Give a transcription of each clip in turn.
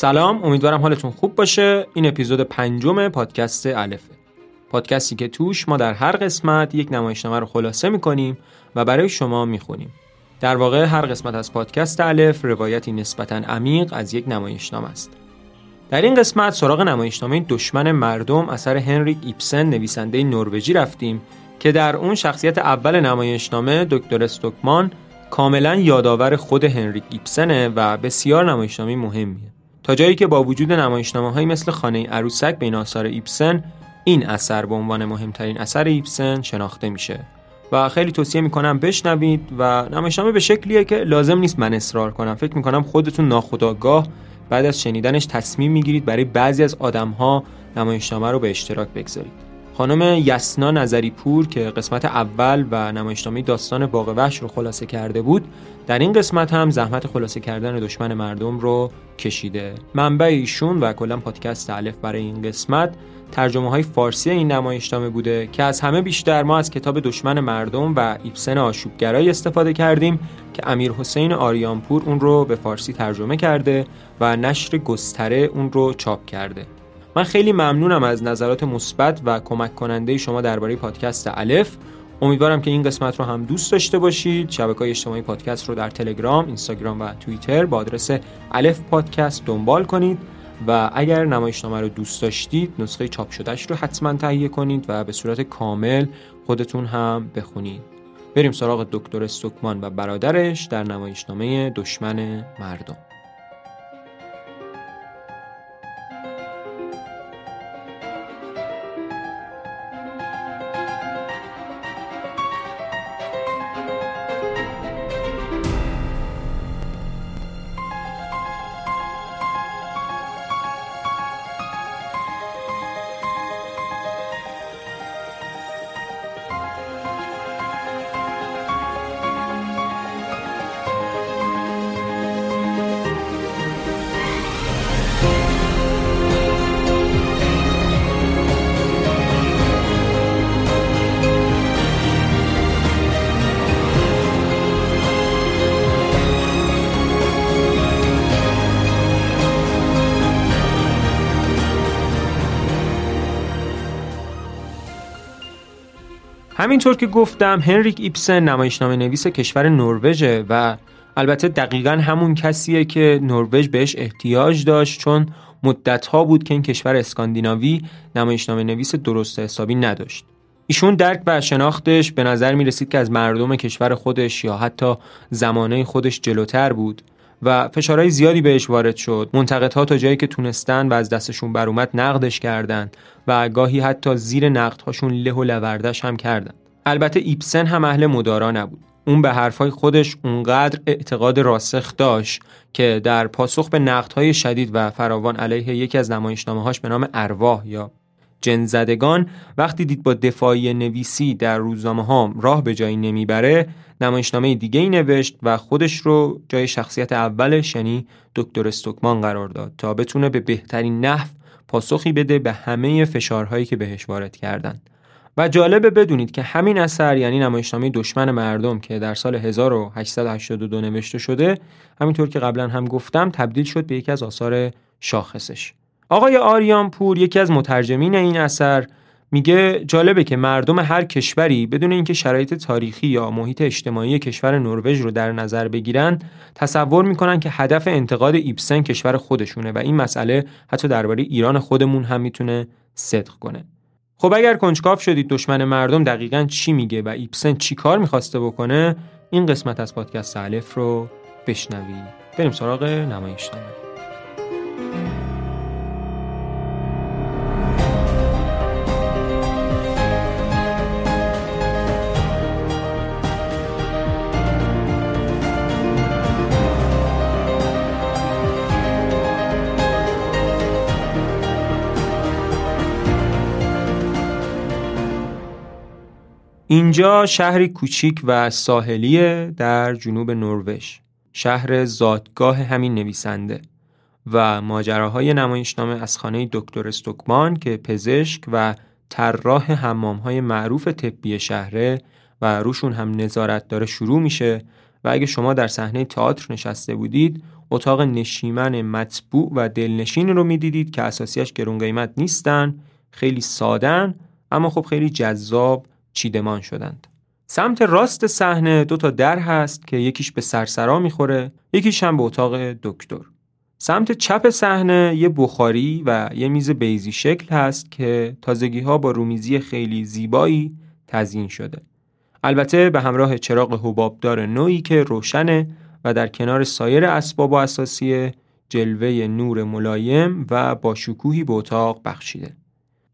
سلام امیدوارم حالتون خوب باشه. این اپیزود پنجم پادکست الفه. پادکستی که توش ما در هر قسمت یک نمایشنامه رو خلاصه می‌کنیم و برای شما می‌خونیم. در واقع هر قسمت از پادکست الف روایتی نسبتا عمیق از یک نمایشنامه است. در این قسمت سراغ نمایشنامه دشمن مردم اثر هنریک ایپسن نویسنده نروژی رفتیم که در اون شخصیت اول نمایشنامه دکتر استوکمان کاملا یادآور خود هنریک ایپسنه و بسیار نمایشنامه مهمیه. تا جایی که با وجود نمایشنامه مثل خانه عروسک بین آثار ایپسن این اثر به عنوان مهمترین اثر ایپسن شناخته میشه. و خیلی توصیه می‌کنم بشنوید و نمایشنامه به شکلیه که لازم نیست من اصرار کنم. فکر می‌کنم خودتون ناخودآگاه بعد از شنیدنش تصمیم می‌گیرید برای بعضی از آدمها نمایشنامه رو به اشتراک بگذارید. خانم یسنا نظری پور که قسمت اول و نمایشنامه داستان باغ وحش رو خلاصه کرده بود در این قسمت هم زحمت خلاصه کردن دشمن مردم رو کشیده. منبع ایشون و کلا پادکست الف برای این قسمت ترجمه های فارسی این نمایشنامه بوده که از همه بیشتر ما از کتاب دشمن مردم و ایپسن آشوبگرایی استفاده کردیم که امیر حسین آریانپور اون رو به فارسی ترجمه کرده و نشر گستره اون رو چاپ کرده. من خیلی ممنونم از نظرات مثبت و کمک کننده شما درباره پادکست الف. امیدوارم که این قسمت رو هم دوست داشته باشید. شبکه های اجتماعی پادکست رو در تلگرام، اینستاگرام و توییتر با آدرس الف پادکست دنبال کنید. و اگر نمایشنامه رو دوست داشتید نسخه چاپ شدهش رو حتما تهیه کنید و به صورت کامل خودتون هم بخونید. بریم سراغ دکتر استوکمان و برادرش در نمایشنامه دشمن مردم. همینطور که گفتم هنریک ایپسن نمایشنامه نویس کشور نروژ و البته دقیقا همون کسیه که نروژ بهش احتیاج داشت چون مدتها بود که این کشور اسکاندیناوی نمایشنامه نویس درست حسابی نداشت. ایشون درک و شناختش به نظر می رسید که از مردم کشور خودش یا حتی زمانه خودش جلوتر بود و فشارهای زیادی بهش وارد شد. منتقدها تا جایی که تونستن و از دستشون بر اومد نقدش کردند و گاهی حتی زیر نقدهاشون له و لوردش هم کردن. البته ایپسن هم اهل مدارا نبود. اون به حرفای خودش اونقدر اعتقاد راسخ داشت که در پاسخ به نقدهای شدید و فراوان علیه یکی از نمایشنامه‌هاش به نام ارواح یا جنزدگان وقتی دید با دفاعی نویسی در روزنامه ها راه به جایی نمی‌بره نمایشنامه دیگه ای نوشت و خودش رو جای شخصیت اولش یعنی دکتر استوکمان قرار داد تا بتونه به بهترین نحو پاسخی بده به همه فشارهایی که بهش وارد کردن و جالبه بدونید که همین اثر یعنی نمایشنامه دشمن مردم که در سال 1882 نوشته شده همینطور که قبلا هم گفتم تبدیل شد به یکی از آثار شاخصش. آقای آریان پور یکی از مترجمین این اثر میگه جالبه که مردم هر کشوری بدون اینکه شرایط تاریخی یا محیط اجتماعی کشور نروژ رو در نظر بگیرن تصور می‌کنن که هدف انتقاد ایپسن کشور خودشونه و این مسئله حتی درباره ایران خودمون هم می‌تونه صدق کنه. خب اگر کنجکاف شدید دشمن مردم دقیقا چی میگه و ایپسن چی کار می‌خواسته بکنه این قسمت از پادکست الف رو بشنوید. بریم سراغ نمایشنامه. اینجا شهری کوچیک و ساحلی در جنوب نروژ. شهر زادگاه همین نویسنده و ماجراهای نمایشنامه از خانه دکتر استوکمان که پزشک و طراح حمامهای معروف طبی شهره و روشون هم نظارت داره شروع میشه و اگه شما در صحنه تئاتر نشسته بودید اتاق نشیمن مطبوع و دلنشین رو می‌دیدید که اساسیش گرون قیمت نیستن خیلی سادن اما خب خیلی جذاب چیدمان شدند. سمت راست صحنه دو تا در هست که یکیش به سرسرا می‌خوره یکیش هم به اتاق دکتر. سمت چپ صحنه یه بخاری و یه میز بیزی شکل هست که تازگی ها با رومیزی خیلی زیبایی تزیین شده. البته به همراه چراغ حبابدار نوعی که روشنه و در کنار سایر اسباب و اساسی جلوه نور ملایم و با شکوهی به اتاق بخشیده.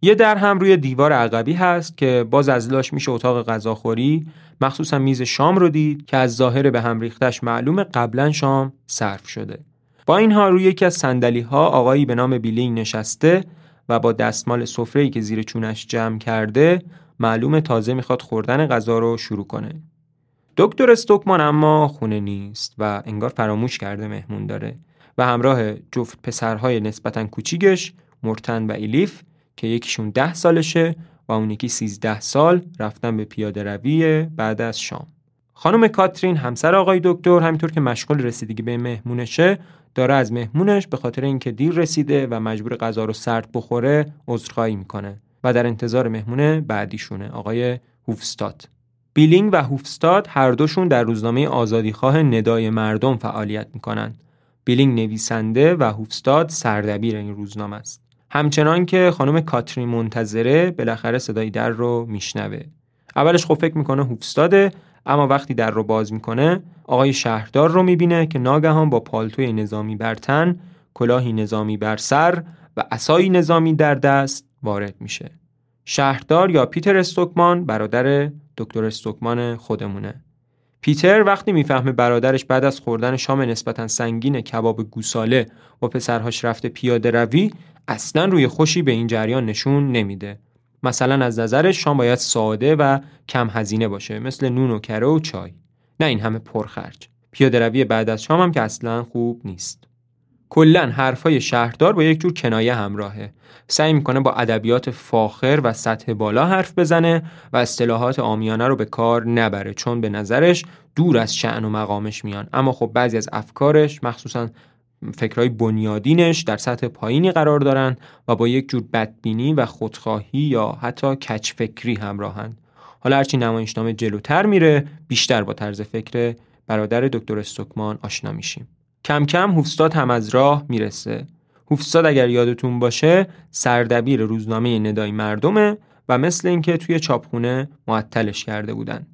یه در هم روی دیوار عقبی هست که باز از لاش میشه اتاق غذاخوری. مخصوصا میز شام رو دید که از ظاهر به هم ریختش معلوم قبلا شام صرف شده. با اینها روی یکی از صندلی ها آقایی به نام بیلینگ نشسته و با دستمال سفره‌ای که زیر چونش جمع کرده معلوم تازه می‌خواد خوردن غذا رو شروع کنه. دکتر استوکمان اما خونه نیست و انگار فراموش کرده مهمون داره و همراه جفت پسرهای نسبتا کوچیکش مرتن و ایلیف که یکیشون ده سالشه و اون یکی سیزده سال رفتن به پیاده روی بعد از شام. خانم کاترین همسر آقای دکتر همینطور که مشغول رسیدگی به مهمونشه داره از مهمونش به خاطر اینکه دیر رسیده و مجبور غذا رو سرد بخوره عذرخواهی می‌کنه و در انتظار مهمون بعدیشونه آقای هوفستاد. بیلینگ و هوفستاد هر دوشون در روزنامه آزادیخواه ندای مردم فعالیت می‌کنن. بیلینگ نویسنده و هوفستاد سردبیر این روزنامه است. همچنان که خانم کاترین منتظره بالاخره صدای در رو میشنوه. اولش خب فکر می‌کنه هوفستاده اما وقتی در رو باز می‌کنه آقای شهردار رو می‌بینه که ناگهان با پالتوی نظامی بر تن کلاهی نظامی بر سر و اسایی نظامی در دست وارد میشه. شهردار یا پیتر استوکمان برادر دکتر استوکمان خودمونه. پیتر وقتی می‌فهمه برادرش بعد از خوردن شام نسبتا سنگین کباب گوساله و پسرهاش رفته پیاده روی اصلا روی خوشی به این جریان نشون نمیده. مثلا از نظرش شام باید ساده و کم هزینه باشه مثل نون و کره و چای. نه این همه پرخرج. پیاده روی بعد از شام هم که اصلا خوب نیست. کلا حرفای شهردار با یک جور کنایه همراهه. سعی می‌کنه با ادبیات فاخر و سطح بالا حرف بزنه و اصطلاحات آمیانه رو به کار نبره چون به نظرش دور از شعن و مقامش میان. اما خب بعضی از افکارش مخصوصا فکرهای بنیادینش در سطح پایینی قرار دارن و با یک جور بدبینی و خودخواهی یا حتی کچفکری همراهند حالا هرچی نمایشنامه جلوتر میره بیشتر با طرز فکر برادر دکتر استوکمان آشنا میشیم. کم کم هوفستاد هم از راه می‌رسه. هوفستاد اگر یادتون باشه سردبیر روزنامه ندای مردمه و مثل اینکه توی چاپخونه معطلش کرده بودن.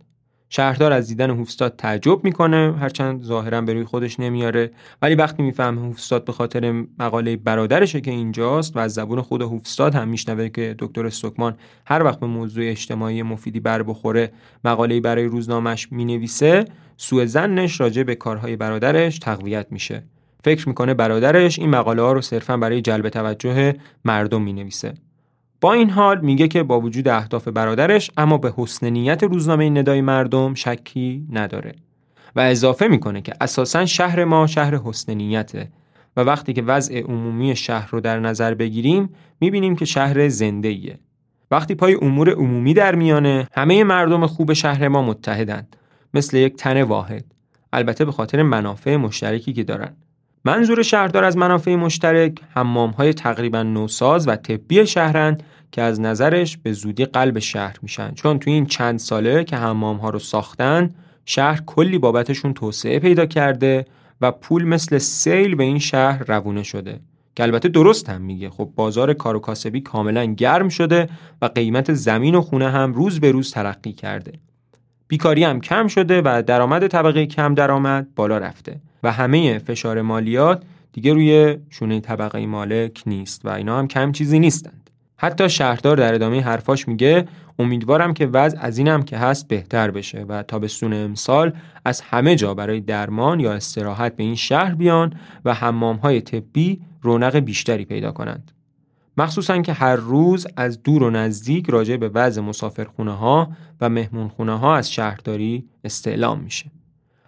شهردار از دیدن هوفستاد تعجب می‌کنه هرچند ظاهرا به روی خودش نمیاره ولی وقتی می‌فهمه هوفستاد به خاطر مقاله برادرشه که اینجاست و از زبون خود هوفستاد هم میشنوه که دکتر استوکمان هر وقت به موضوع اجتماعی مفیدی بر بخوره مقاله برای روزنامهش می‌نویسه سوء زنش راجع به کارهای برادرش تقویت میشه. فکر می‌کنه برادرش این مقاله ها رو صرفا برای جلب توجه مردم می‌نویسه. با این حال میگه که با وجود اهداف برادرش اما به حسن نیت روزنامه ندای مردم شکی نداره و اضافه می‌کنه که اساسا شهر ما شهر حسن نیته و وقتی که وضع عمومی شهر رو در نظر بگیریم می‌بینیم که شهر زنده ایه. وقتی پای امور عمومی در میانه همه مردم خوب شهر ما متحدند مثل یک تن واحد البته به خاطر منافع مشترکی که دارن منظور شهردار از منافع مشترک حمام های تقریبا نوساز و طبی شهرند که از نظرش به زودی قلب شهر میشن. چون تو این چند ساله که حمام ها رو ساختن شهر کلی بابتشون توسعه پیدا کرده و پول مثل سیل به این شهر روونه شده. که البته درست هم میگه. خب بازار کار و کاسبی کاملا گرم شده و قیمت زمین و خونه هم روز به روز ترقی کرده. بیکاری هم کم شده و درآمد طبقه کم درآمد بالا رفته و همه فشار مالیات دیگه روی شونه طبقه مالک نیست و اینا هم کم چیزی نیستند حتی شهردار در ادامه حرفاش میگه امیدوارم که وضع از اینم که هست بهتر بشه و تابستون امسال از همه جا برای درمان یا استراحت به این شهر بیان و حمام های طبی رونق بیشتری پیدا کنند. مخصوصا که هر روز از دور و نزدیک راجع به وضع مسافرخونه ها و مهمونخونه ها از شهرداری استعلام میشه.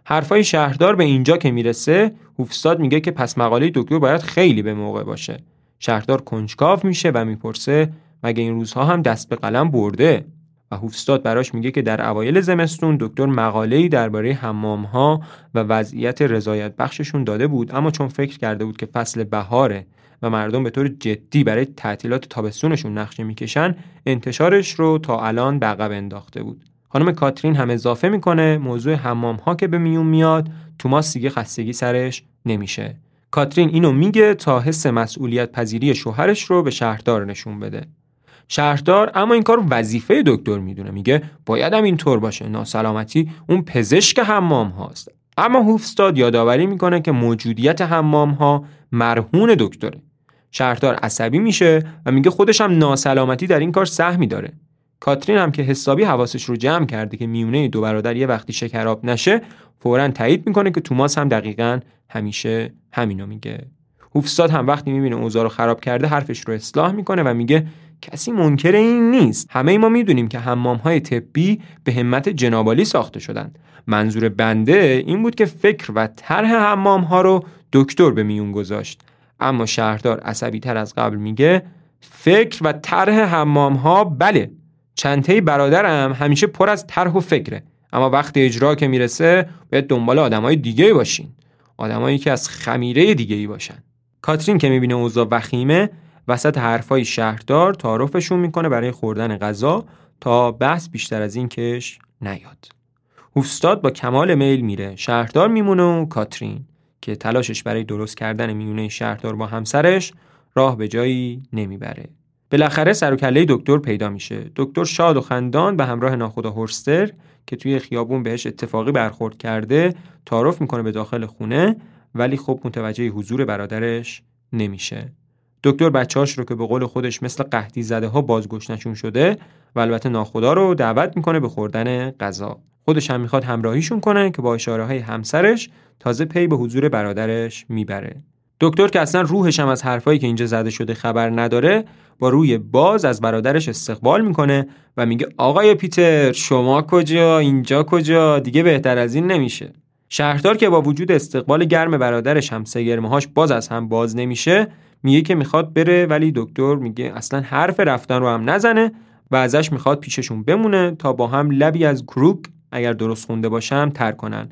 حرفای شهردار به اینجا که می‌رسه هوفستاد میگه که پس مقاله دکتر باید خیلی به موقع باشه شهردار کنجکاو میشه و می‌پرسه مگه این روزها هم دست به قلم برده و هوفستاد براش میگه که در اوایل زمستون دکتر مقاله‌ای درباره حمام‌ها و وضعیت رضایت بخششون داده بود اما چون فکر کرده بود که فصل بهاره و مردم به طور جدی برای تعطیلات تابستونشون نقشه می‌کشن انتشارش رو تا الان به عقب انداخته بود. خانم کاترین هم اضافه می‌کنه موضوع حمام ها که به میون میاد توماس دیگه خستگی سرش نمیشه. کاترین اینو میگه تا حس مسئولیت پذیری شوهرش رو به شهردار نشون بده. شهردار اما این کار وظیفه دکتر می‌دونه. میگه بایدم اینطور باشه ناسلامتی اون پزشک حمام هاست. اما هوفستاد یادآوری می‌کنه که موجودیت حمام ها مرهون دکتره. شهردار عصبی میشه و میگه خودش هم ناسلامتی در این کار سهمی داره. کاترین هم که حسابی حواسش رو جمع کرده که میونه دو برادر یه وقتی شکراب نشه فورا تایید می‌کنه که توماس هم دقیقا همیشه همینو میگه. هوفستاد هم وقتی می‌بینه اوضاع رو خراب کرده حرفش رو اصلاح می‌کنه و میگه کسی منکر این نیست. همه ما می‌دونیم که حمام های طبی به همت جنابالی ساخته شدن. منظور بنده این بود که فکر و طرح حمام ها رو دکتر به میون گذاشت. اما شهردار عصبی تر از قبل میگه فکر و طرح حمام ها بله چنته برادرم همیشه پر از طرح و فکره اما وقتی اجرا که می‌رسه باید دنبال آدمای دیگه باشین آدمایی که از خمیره دیگه ای باشن. کاترین که می‌بینه اوضاع وخیمه وسط حرفای شهردار تعارفشون می‌کنه برای خوردن غذا تا بحث بیشتر از این کش نیاد. هوفستاد با کمال میل میره شهردار میمونه و کاترین که تلاشش برای درست کردن میونه شهردار با همسرش راه به جایی نمی‌بره. بالاخره سر و کله دکتر پیدا میشه. دکتر شاد و خندان به همراه ناخدا هورستر که توی خیابون بهش اتفاقی برخورد کرده تعارف می‌کنه به داخل خونه ولی خب متوجه حضور برادرش نمیشه. دکتر بچه‌هاش رو که به قول خودش مثل قحطی زده ها بازگشتشون شده و البته ناخدا رو دعوت می‌کنه به خوردن غذا. خودش هم می‌خواد همراهیشون کنه که با اشاره های همسرش تازه پی به حضور برادرش می‌بره. دکتر که اصلا روحش هم از حرفایی که اینجا زده شده خبر نداره با روی باز از برادرش استقبال می‌کنه و میگه آقای پیتر شما کجا؟ اینجا کجا؟ دیگه بهتر از این نمیشه. شهردار که با وجود استقبال گرم برادرش هم سگرمهاش باز از هم باز نمیشه میگه که می‌خواد بره ولی دکتر میگه اصلا حرف رفتن رو هم نزنه و ازش می‌خواد پیششون بمونه تا با هم لبی از کروک اگر درست خونده باشم تر کنن.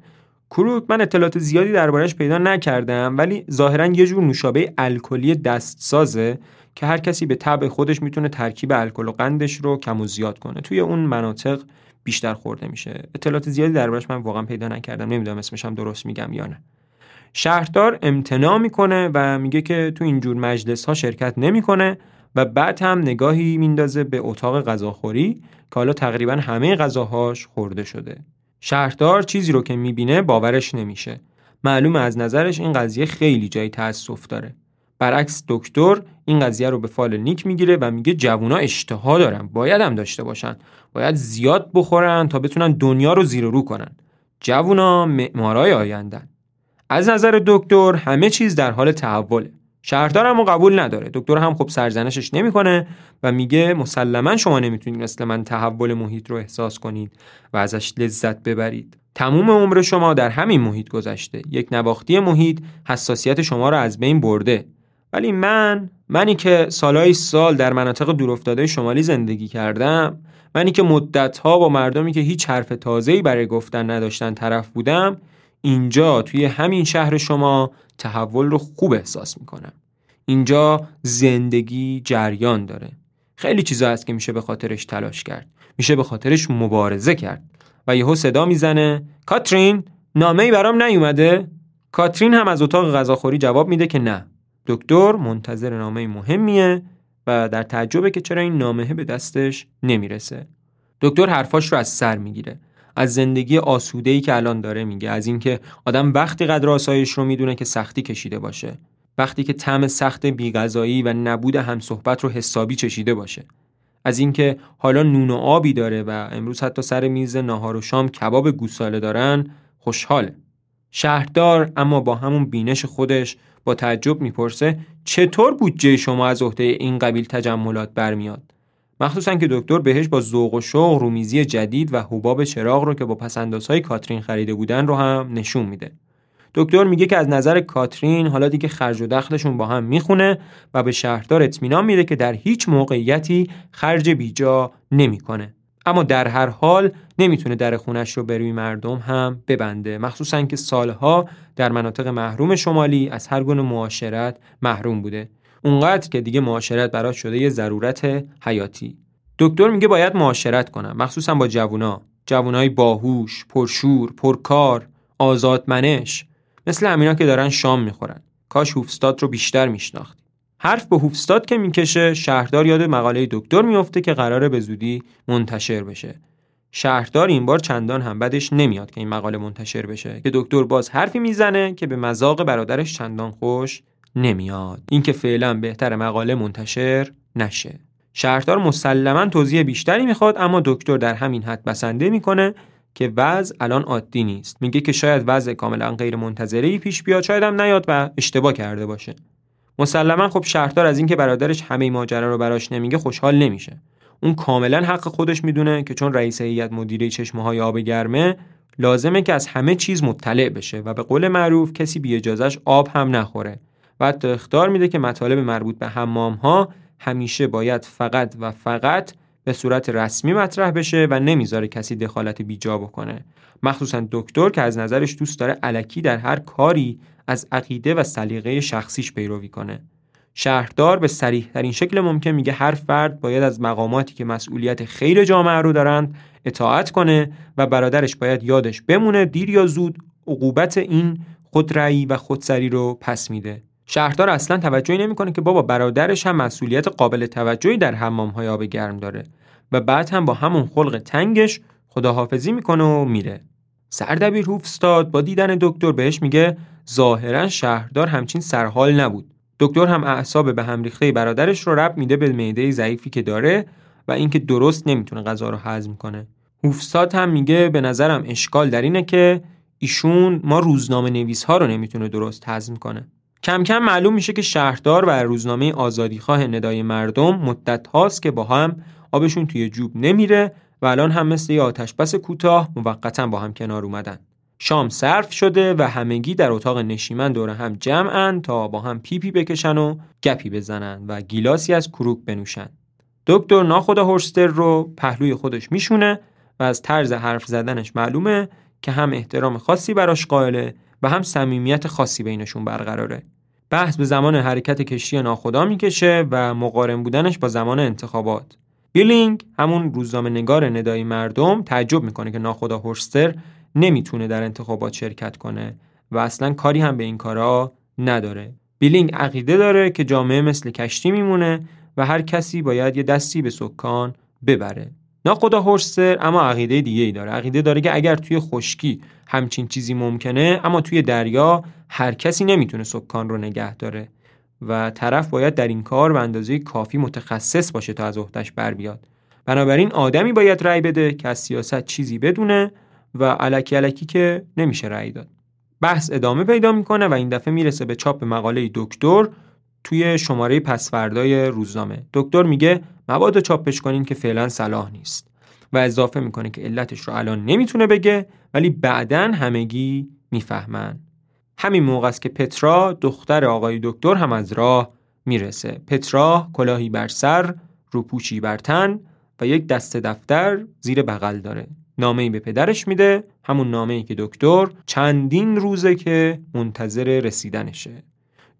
کروک من اطلاعات زیادی دربارش پیدا نکردم ولی ظاهرا یه جور نوشابه الکلی دستسازه که هر کسی به طبع خودش می‌تونه ترکیب الکل و قندش رو کم و زیاد کنه. توی اون مناطق بیشتر خورده میشه. اطلاعات زیادی دربارش من واقعا پیدا نکردم. نمی‌دونم اسمش هم درست میگم یا نه. شهردار امتناع می‌کنه و میگه که تو اینجور مجلس ها شرکت نمی‌کنه و بعد هم نگاهی میندازه به اتاق غذاخوری که حالا تقریبا همه غذاهاش خورده شده. شهردار چیزی رو که می‌بینه باورش نمیشه. معلومه از نظرش این قضیه خیلی جای تأسف داره. برعکس دکتر این قضیه رو به فال نیک می‌گیره و میگه جوونا اشتها دارن باید هم داشته باشن. باید زیاد بخورن تا بتونن دنیا رو زیر رو کنن. جوونا معمارای آیندن از نظر دکتر همه چیز در حال تحوله. شهردار هم قبول نداره. دکتر هم خب سرزنشش نمی‌کنه و میگه مسلما شما نمی‌تونید مثل من تحول محیط رو احساس کنید و ازش لذت ببرید. تموم عمر شما در همین محیط گذشته. یک نواختی محیط حساسیت شما رو از بین برده. ولی من منی که سالهای سال در مناطق دورافتاده شمالی زندگی کردم منی که مدتها با مردمی که هیچ حرف تازه‌ای برای گفتن نداشتن طرف بودم اینجا توی همین شهر شما تحول رو خوب احساس می‌کنم. اینجا زندگی جریان داره. خیلی چیزا هست که میشه به خاطرش تلاش کرد. میشه به خاطرش مبارزه کرد. و یهو صدا می‌زنه کاترین نامه ای برام نیومده؟ کاترین هم از اتاق غذاخوری جواب میده که نه. دکتر منتظر نامه مهمیه و در تعجبه که چرا این نامه به دستش نمی‌رسه. دکتر حرفاش رو از سر می‌گیره. از زندگی ای که الان داره میگه از اینکه آدم وقتی قدر آسایش رو می‌دونه که سختی کشیده باشه وقتی که طعم سخت بیغذایی و نبود همصحبت رو حسابی چشیده باشه. از اینکه حالا نون و آبی داره و امروز حتی سر میز ناهار و شام کباب گوساله دارن خوشحاله. شهردار اما با همون بینش خودش با تعجب می‌پرسه چطور بودجه شما از عهده این قبیل تجملات برمیاد؟ مخصوصا که دکتر بهش با ذوق و شوق رومیزی جدید و حباب چراغ رو که با پسندازهای کاترین خریده بودن رو هم نشون میده. دکتر میگه که از نظر کاترین حالا دیگه خرج و دخلشون با هم می‌خونه و به شهردار اطمینان میده که در هیچ موقعیتی خرج بیجا نمی‌کنه. اما در هر حال نمی‌تونه در خونش رو بروی مردم هم ببنده. مخصوصا که سالها در مناطق محروم شمالی از هر گونه معاشرت محروم بوده. اونقدر که دیگه معاشرت براش شده یه ضرورت حیاتی. دکتر میگه باید معاشرت کنم مخصوصا با جوونا. جوونای باهوش پرشور پرکار آزادمنش. مثل همینا که دارن شام می‌خورن. کاش هوفستاد رو بیشتر میشناخت. حرف به هوفستاد که می‌کشه شهردار یاد مقاله دکتر میفته که قراره به زودی منتشر بشه. شهردار این بار چندان هم بدش نمیاد که این مقاله منتشر بشه. که دکتر باز حرفی می‌زنه که به مذاق برادرش چندان خوش نمیاد. اینکه فعلا بهتر مقاله منتشر نشه. شهردار مسلما توضیح بیشتری می‌خواد اما دکتر در همین حد بسنده می‌کنه که وضع الان عادی نیست. میگه که شاید وضع کاملا غیر منتظره پیش بیاد شاید هم نیاد و اشتباه کرده باشه. مسلما خب شهردار از اینکه برادرش همه ماجرا رو براش نمیگه خوشحال نمیشه. اون کاملا حق خودش می‌دونه که چون رئیس هیئت مدیره چشمه های آب گرمه لازمه که از همه چیز مطلع بشه و به قول معروف کسی بی اجازهش آب هم نخوره. و حتی اختار میده که مطالب مربوط به حمام ها همیشه باید فقط و فقط به صورت رسمی مطرح بشه و نمی‌ذاره کسی دخالت بیجا بکنه. مخصوصا دکتر که از نظرش دوست داره علکی در هر کاری از عقیده و سلیقه شخصیش پیروی کنه. شهردار به سریح ترین شکل ممکن میگه هر فرد باید از مقاماتی که مسئولیت خیر جامعه رو دارند اطاعت کنه و برادرش باید یادش بمونه دیر یا زود عقوبت این خودرأیی و خودسری رو پس میده. شهردار اصلا توجهی نمی‌کنه که بابا برادرش هم مسئولیت قابل توجهی در حمام های آب گرم داره و بعد هم با همون خلق تنگش خداحافظی می‌کنه و میره. سردبیر هوفستاد با دیدن دکتر بهش میگه ظاهرا شهردار همچین سرحال نبود. دکتر هم اعصاب به هم ریخته برادرش رو رب میده به معده ضعیفی که داره و اینکه درست نمی‌تونه غذا رو هضم کنه. هوفستاد هم میگه به نظرم اشکال در اینه که ایشون ما روزنامه نویس ها رو نمی‌تونه درست هضم کنه. کم کم معلوم میشه که شهردار و روزنامه آزادیخواه ندای مردم مدت هاست که با هم آبشون توی جوب نمیره و الان هم مثل یه آتش بس کوتاه موقتا با هم کنار اومدن. شام صرف شده و همگی در اتاق نشیمن دور هم جمعن تا با هم پیپی بکشن و گپی بزنن و گیلاسی از گروگ بنوشن. دکتر ناخدا هورستر رو پهلوی خودش میشونه و از طرز حرف زدنش معلومه که هم احترام خاصی براش قائله و هم صمیمیت خاصی بینشون برقراره. بحث به زمان حرکت کشتی ناخدا می‌کشه و مقارن بودنش با زمان انتخابات. بیلینگ همون روزنامه نگار ندای مردم تعجب می‌کنه که ناخدا هورستر نمی‌تونه در انتخابات شرکت کنه و اصلا کاری هم به این کارا نداره. بیلینگ عقیده داره که جامعه مثل کشتی میمونه و هر کسی باید یه دستی به سکان ببره. ناخدا هورستر اما عقیده دیگه ای داره. عقیده داره که اگر توی خشکی همچین چیزی ممکنه اما توی دریا هر کسی نمی‌تونه سکان رو نگه داره و طرف باید در این کار به اندازه کافی متخصص باشه تا از عهدهش بر بیاد. بنابراین آدمی باید رأی بده که از سیاست چیزی بدونه و علکی علکی که نمیشه رأی داد. بحث ادامه پیدا می‌کنه و این دفعه می‌رسه به چاپ مقاله دکتر توی شماره پسفردای روزنامه. دکتر میگه مبادا چاپش کنین که فعلا صلاح نیست و اضافه می‌کنه که علتش رو الان نمی‌تونه بگه ولی بعدا همگی می‌فهمن. همین موقع است که پترا دختر آقای دکتر هم از راه می‌رسه. پترا کلاهی بر سر روپوشی بر تن و یک دسته دفتر زیر بغل داره. نامه‌ای به پدرش میده همون نامه‌ای که دکتر چندین روزه که منتظر رسیدنشه.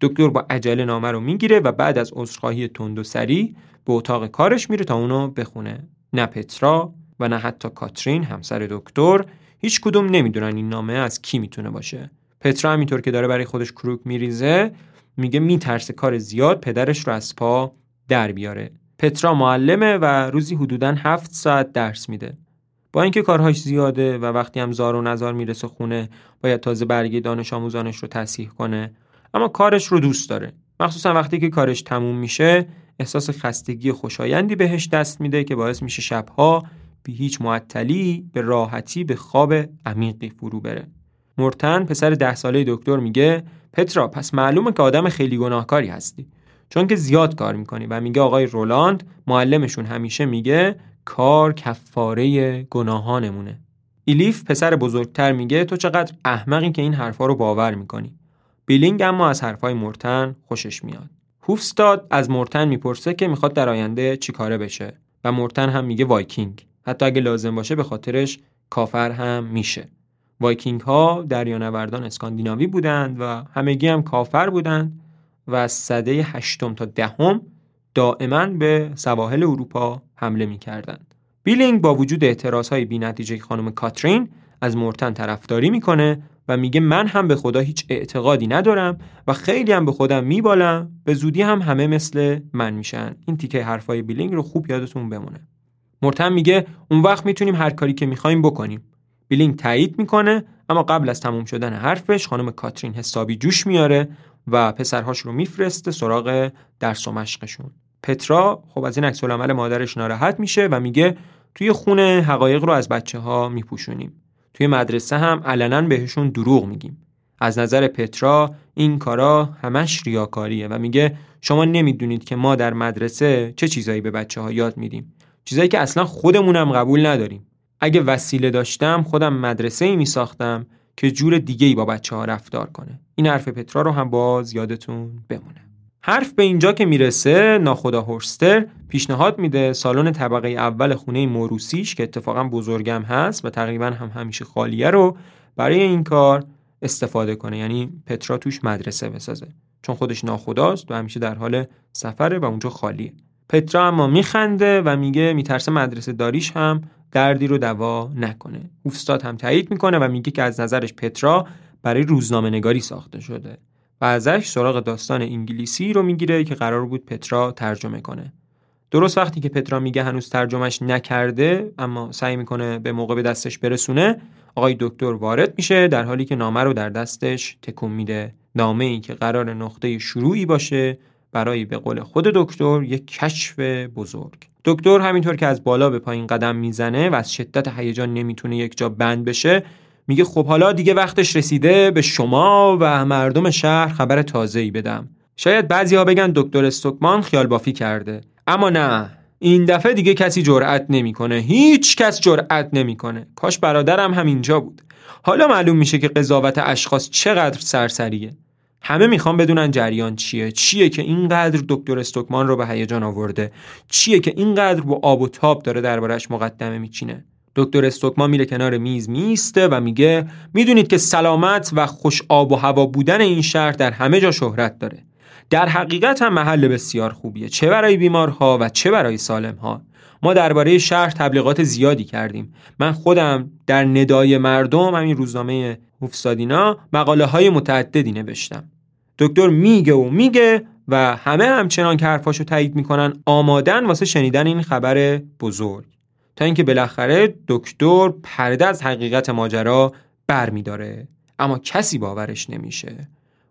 دکتر با عجله نامه رو می‌گیره و بعد از عذرخواهی تند و سری به اتاق کارش میره تا اونو بخونه. نه پترا و نه حتی کاترین همسر دکتر هیچ کدوم نمی‌دونن این نامه از کی می‌تونه باشه. پترا همینطور که داره برای خودش کروک میریزه میگه میترسه کار زیاد پدرش رو از پا در بیاره. پترا معلمه و روزی حدودا هفت ساعت درس میده. با اینکه کارهاش زیاده و وقتی هم زار و نزار می‌رسه خونه باید تازه برگه دانش آموزانش رو تصحیح کنه. اما کارش رو دوست داره. مخصوصا وقتی که کارش تموم میشه احساس خستگی خوشایندی بهش دست میده که باعث میشه شبها بی هیچ معطلی به راحتی به خواب عمیقی فرو بره. مرتن پسر ده ساله دکتر میگه پترا پس معلومه که آدم خیلی گناهکاری هستی. چون که زیاد کار می‌کنی و میگه آقای رولاند معلمشون همیشه میگه کار کفاره گناهانمونه. ایلیف پسر بزرگتر میگه تو چقدر احمقی که این حرفا رو باور می‌کنی. بیلینگ اما از حرفای مورتن خوشش میاد. هوفستاد از مورتن می‌پرسه که می‌خواد در آینده چیکاره بشه و مورتن هم میگه وایکینگ. حتی اگه لازم باشه به خاطرش کافر هم میشه. وایکینگ ها دریانوردان اسکاندیناوی بودند و همگی هم کافر بودند و از سده هشتم تا دهم دائما به سواحل اروپا حمله می‌کردند. بیلینگ با وجود اعتراض های بی خانم کاترین از مورتن طرفداری می‌کنه و میگه من هم به خدا هیچ اعتقادی ندارم و خیلی هم به خودم میبالم به زودی هم همه مثل من میشن. این تیکه حرفای بیلینگ رو خوب یادتون بمونه. مورتن میگه اون وقت می‌تونیم هر کاری که می‌خوایم بکنیم. بیلینگ تایید می‌کنه اما قبل از تموم شدن حرفش خانم کاترین حسابی جوش میاره و پسرهاش رو میفرسته سراغ درس و مشقشون. پترا خب از این عکس مادرش ناراحت میشه و میگه توی خونه حقایق رو از بچه ها میپوشونیم. توی مدرسه هم علنا بهشون دروغ میگیم. از نظر پترا این کارا همش ریاکاریه و میگه شما نمی‌دونید که ما در مدرسه چه چیزایی به بچه ها یاد میدیم. چیزایی که اصلا خودمونم قبول نداریم. اگه وسیله داشتم خودم مدرسه ای می ساختم که جور دیگه ای با بچه ها رفتار کنه. این حرف پترا رو هم باز یادتون بمونه. حرف به اینجا که می‌رسه ناخدا هورستر پیشنهاد میده سالن طبقه اول خونه موروسیش که اتفاقا بزرگم هست و تقریبا هم همیشه خالیه رو برای این کار استفاده کنه. یعنی پترا توش مدرسه بسازه. چون خودش ناخداست و همیشه در حال سفره و اونجا خالیه. پترا اما میخنده و میگه میترسه مدرسه داریش هم دردی رو دوا نکنه. اوفستاد هم تایید می‌کنه و میگه که از نظرش پترا برای روزنامه نگاری ساخته شده. و ازش سراغ داستان انگلیسی رو می‌گیره که قرار بود پترا ترجمه کنه. درست وقتی که پترا میگه هنوز ترجمهش نکرده اما سعی می‌کنه به موقع به دستش برسونه آقای دکتر وارد میشه در حالی که نامه رو در دستش تکون میده. نامه ای که قرار نقطه شروعی باشه برای به قول خود دکتر یک کشف بزرگ. دکتر همینطور که از بالا به پایین قدم می‌زنه و از شدت هیجان نمی‌تونه یک جا بند بشه میگه خب حالا دیگه وقتش رسیده به شما و مردم شهر خبر تازه‌ای بدم. شاید بعضیها بگن دکتر استوکمان خیال بافی کرده. اما نه این دفعه دیگه کسی جرأت نمی‌کنه. هیچ کس جرأت نمی‌کنه. کاش برادرم هم اینجا بود. حالا معلوم میشه که قضاوت اشخاص چقدر سرسریه. همه می‌خوان بدونن جریان چیه. چیه که اینقدر دکتر استوکمان رو به هیجان آورده؟ چیه که اینقدر با آب و تاب داره دربارش مقدمه میچینه؟ دکتر استوکمان میره کنار میز میسته و میگه می‌دونید که سلامت و خوش آب و هوا بودن این شهر در همه جا شهرت داره. در حقیقت هم محل بسیار خوبیه. چه برای بیمارها و چه برای سالمها. ما درباره شهر تبلیغات زیادی کردیم. من خودم در ندای مردم همین روزنامه هوفسادینا مقاله های متعددی نوشتم. دکتر میگه و میگه و همه همچنان که حرفاشو تایید می‌کنن آمادن واسه شنیدن این خبر بزرگ. تا اینکه بالاخره دکتر پرده از حقیقت ماجرا بر میداره اما کسی باورش نمیشه.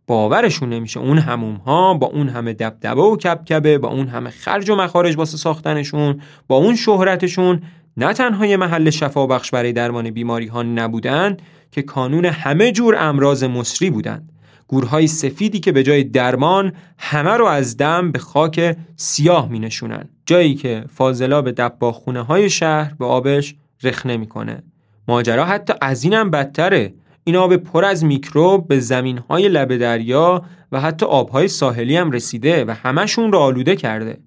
باورشون نمیشه. اون هموم ها با اون همه دبدبه و کبکبه با اون همه خرج و مخارج واسه ساختنشون با اون شهرتشون نه تنها یه محل شفابخش برای درمان بیماری ها نبودن که کانون همه جور امراض مصری بودند گورهای سفیدی که به جای درمان همه رو از دم به خاک سیاه می نشونن. جایی که فاضلا به دباخونه های شهر به آبش رخ می‌کنه. ماجرا حتی از اینم بدتره این آب پر از میکروب به زمین های لب دریا و حتی آبهای ساحلی هم رسیده و همشون رو آلوده کرده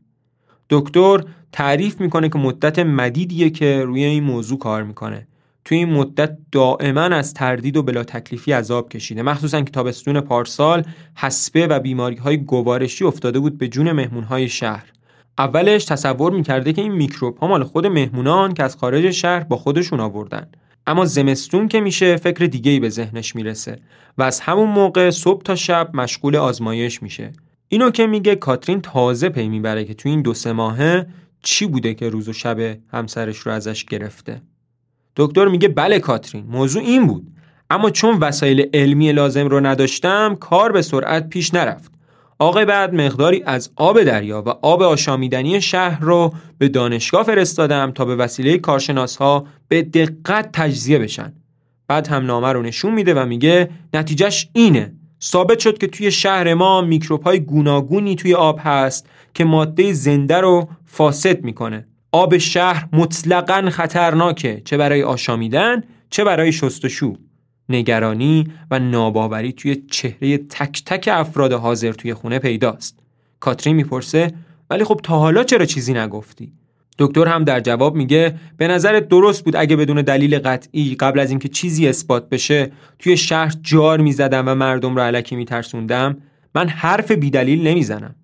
دکتر تعریف می‌کنه که مدت مدیدیه که روی این موضوع کار می‌کنه توی این مدت دائما از تردید و بلا تکلیفی عذاب کشیده. مخصوصا که تابستون پارسال حسبه و بیماری های گوارشی افتاده بود به جون مهمون های شهر. اولش تصور می‌کرده که این میکروب ها مال خود مهمونان که از خارج شهر با خودشون آوردن. اما زمستون که میشه فکر دیگه ای به ذهنش می‌رسه و از همون موقع صبح تا شب مشغول آزمایش میشه. اینو که میگه کاترین تازه پی می‌بره که تو این دو سه ماهه چی بوده که روز و شب همسرش رو ازش گرفته. دکتر میگه بله کاترین موضوع این بود. اما چون وسایل علمی لازم رو نداشتم کار به سرعت پیش نرفت. آقای بعد مقداری از آب دریا و آب آشامیدنی شهر رو به دانشگاه فرستادم تا به وسیله کارشناس ها به دقت تجزیه بشن. بعد هم نامه رو نشون میده و میگه نتیجهش اینه. ثابت شد که توی شهر ما میکروب های گوناگونی توی آب هست که ماده زنده رو فاسد می‌کنه. آب شهر مطلقا خطرناکه چه برای آشامیدن چه برای شستشو نگرانی و ناباوری توی چهره تک تک افراد حاضر توی خونه پیداست. کاترین می‌پرسه ولی خب تا حالا چرا چیزی نگفتی؟ دکتر هم در جواب میگه به نظرت درست بود اگه بدون دلیل قطعی قبل از اینکه چیزی اثبات بشه توی شهر جار می‌زدم و مردم رو علکی میترسوندم؟ من حرف بیدلیل نمی‌زنم.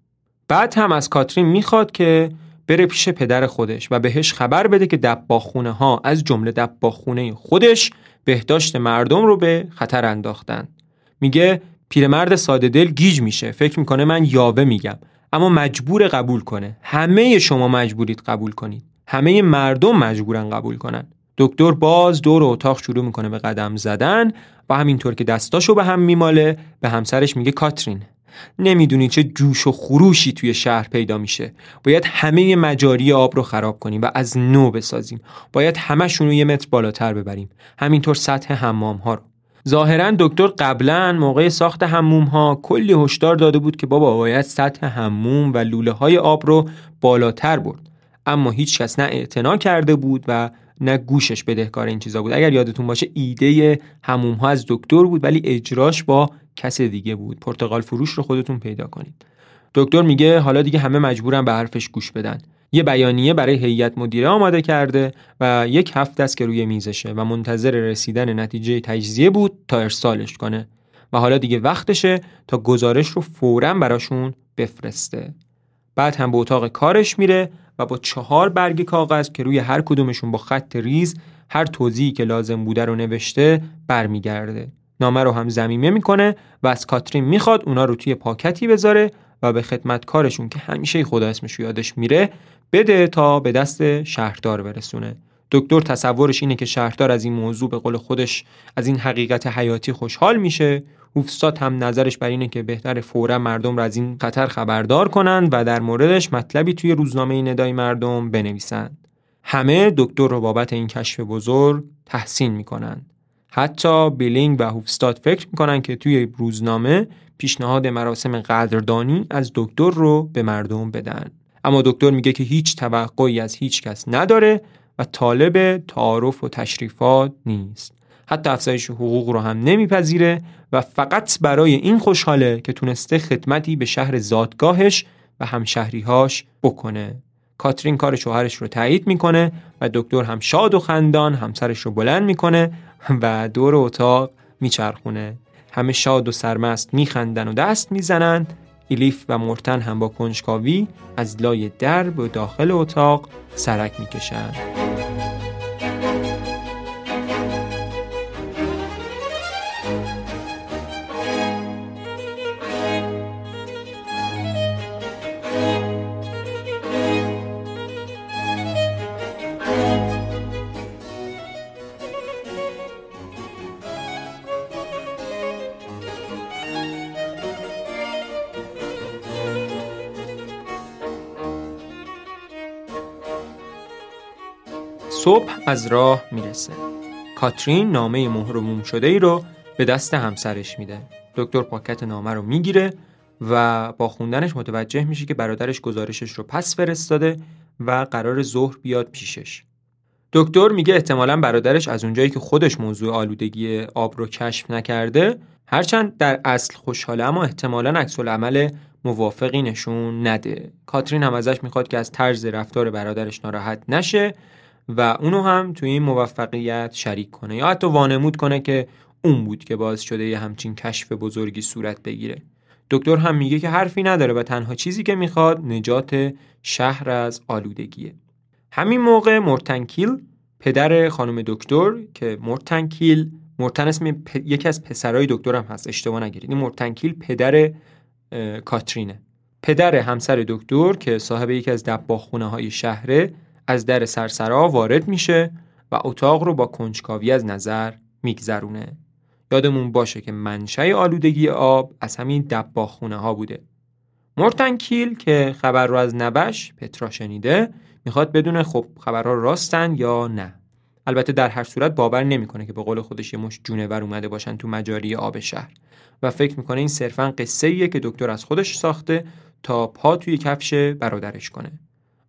بعد هم از کاترین می‌خواد که بره پیش پدر خودش و بهش خبر بده که دباخونه ها از جمله دباخونه خودش بهداشت مردم رو به خطر انداختن. میگه پیرمرد ساده دل گیج میشه. فکر می‌کنه من یاوه میگم. اما مجبور قبول کنه. همه شما مجبورید قبول کنید. همه مردم مجبورن قبول کنن. دکتر باز دور اتاق شروع می‌کنه به قدم زدن و همینطور که دستاشو به هم میماله به همسرش میگه کاترین. نمی‌دونی چه جوش و خروشی توی شهر پیدا میشه. باید همه مجاری آب رو خراب کنیم و از نو بسازیم. باید همشون رو یه متر بالاتر ببریم. همینطور سطح حمام ها رو. ظاهرا دکتر قبلا موقع ساخت حموم ها کلی هشدار داده بود که بابا باید سطح حموم و لوله های آب رو بالاتر برد. اما هیچ کس نه اعتنا کرده بود و نه گوشش بدهکار این چیزا بود. اگر یادتون باشه ایده هموم ها از دکتر بود ولی اجراش با کس دیگه بود. پرتغال فروش رو خودتون پیدا کنید. دکتر میگه حالا دیگه همه مجبورن به حرفش گوش بدن. یه بیانیه برای هیئت مدیره آماده کرده و یک هفته است که روی میزشه و منتظر رسیدن نتیجه تجزیه بود تا ارسالش کنه. و حالا دیگه وقتشه تا گزارش رو فورا براشون بفرسته. بعد هم به اتاق کارش میره و با چهار برگ کاغذ که روی هر کدومشون با خط ریز هر توضیحی که لازم بوده رو نوشته برمیگرده. نامه رو هم زمیمه می‌کنه و از کاترین می‌خواد اونا رو توی پاکتی بذاره و به خدمتکارشون که همیشه خدا اسمش یادش میره بده تا به دست شهردار برسونه. دکتر تصورش اینه که شهردار از این موضوع به قول خودش از این حقیقت حیاتی خوشحال میشه. هوفستاد هم نظرش بر اینه که بهتر فورا مردم را از این خطر خبردار کنند و در موردش مطلبی توی روزنامه ندای مردم بنویسند. همه دکتر رو بابت این کشف بزرگ تحسین می‌کنند. حتی بیلینگ و هوفستاد فکر می‌کنن که توی روزنامه پیشنهاد مراسم قدردانی از دکتر رو به مردم بدن. اما دکتر میگه که هیچ توقعی از هیچ کس نداره و طالب تعارف و تشریفات نیست. حتی افزایش حقوق رو هم نمیپذیره و فقط برای این خوشحاله که تونسته خدمتی به شهر زادگاهش و همشهریهاش بکنه. کاترین کار شوهرش رو تایید می‌کنه و دکتر هم شاد و خندان همسرش رو بلند می‌کنه و دور اتاق میچرخونه. همه شاد و سرمست میخندن و دست می‌زنند. ایلیف و مرتن هم با کنجکاوی از لای در به داخل اتاق سرک می‌کشند. از راه می‌رسه. کاترین نامه مهر و موم شده ای رو به دست همسرش میده. دکتر پاکت نامه رو می‌گیره و با خوندنش متوجه میشه که برادرش گزارشش رو پس فرستاده و قرار ظهر بیاد پیشش. دکتر میگه احتمالا برادرش از اونجایی که خودش موضوع آلودگی آب رو کشف نکرده هرچند در اصل خوشحاله اما احتمالا عکس عمل موافقی نشون نده. کاترین هم ازش می‌خواد که از طرز رفتار برادرش ناراحت نشه. و اونو هم توی این موفقیت شریک کنه یا حتی وانمود کنه که اون بود که باعث شده یه همچین کشف بزرگی صورت بگیره. دکتر هم میگه که حرفی نداره و تنها چیزی که می‌خواد نجات شهر از آلودگیه. همین موقع مورتنکیل پدر خانم دکتر که مورتنکیل مورتن اسم یکی از پسرای دکترم هست اشتباه نگیرید. این مورتنکیل پدر کاترینه. پدر همسر دکتر که صاحب یکی از دباخونه های شهره از در سرسرا وارد میشه و اتاق رو با کنجکاوی از نظر میگذرونه. یادمون باشه که منشأ آلودگی آب از همین دباخونه ها بوده. مورتنکیل که خبر رو از نبش پترا شنیده می‌خواد بدونه خب خبرها راستن یا نه. البته در هر صورت باور نمی‌کنه که به قول خودش یه مش جونور اومده باشن تو مجاری آب شهر و فکر می‌کنه این صرفا قصه ایه که دکتر از خودش ساخته تا پا توی کفش برادرش کنه.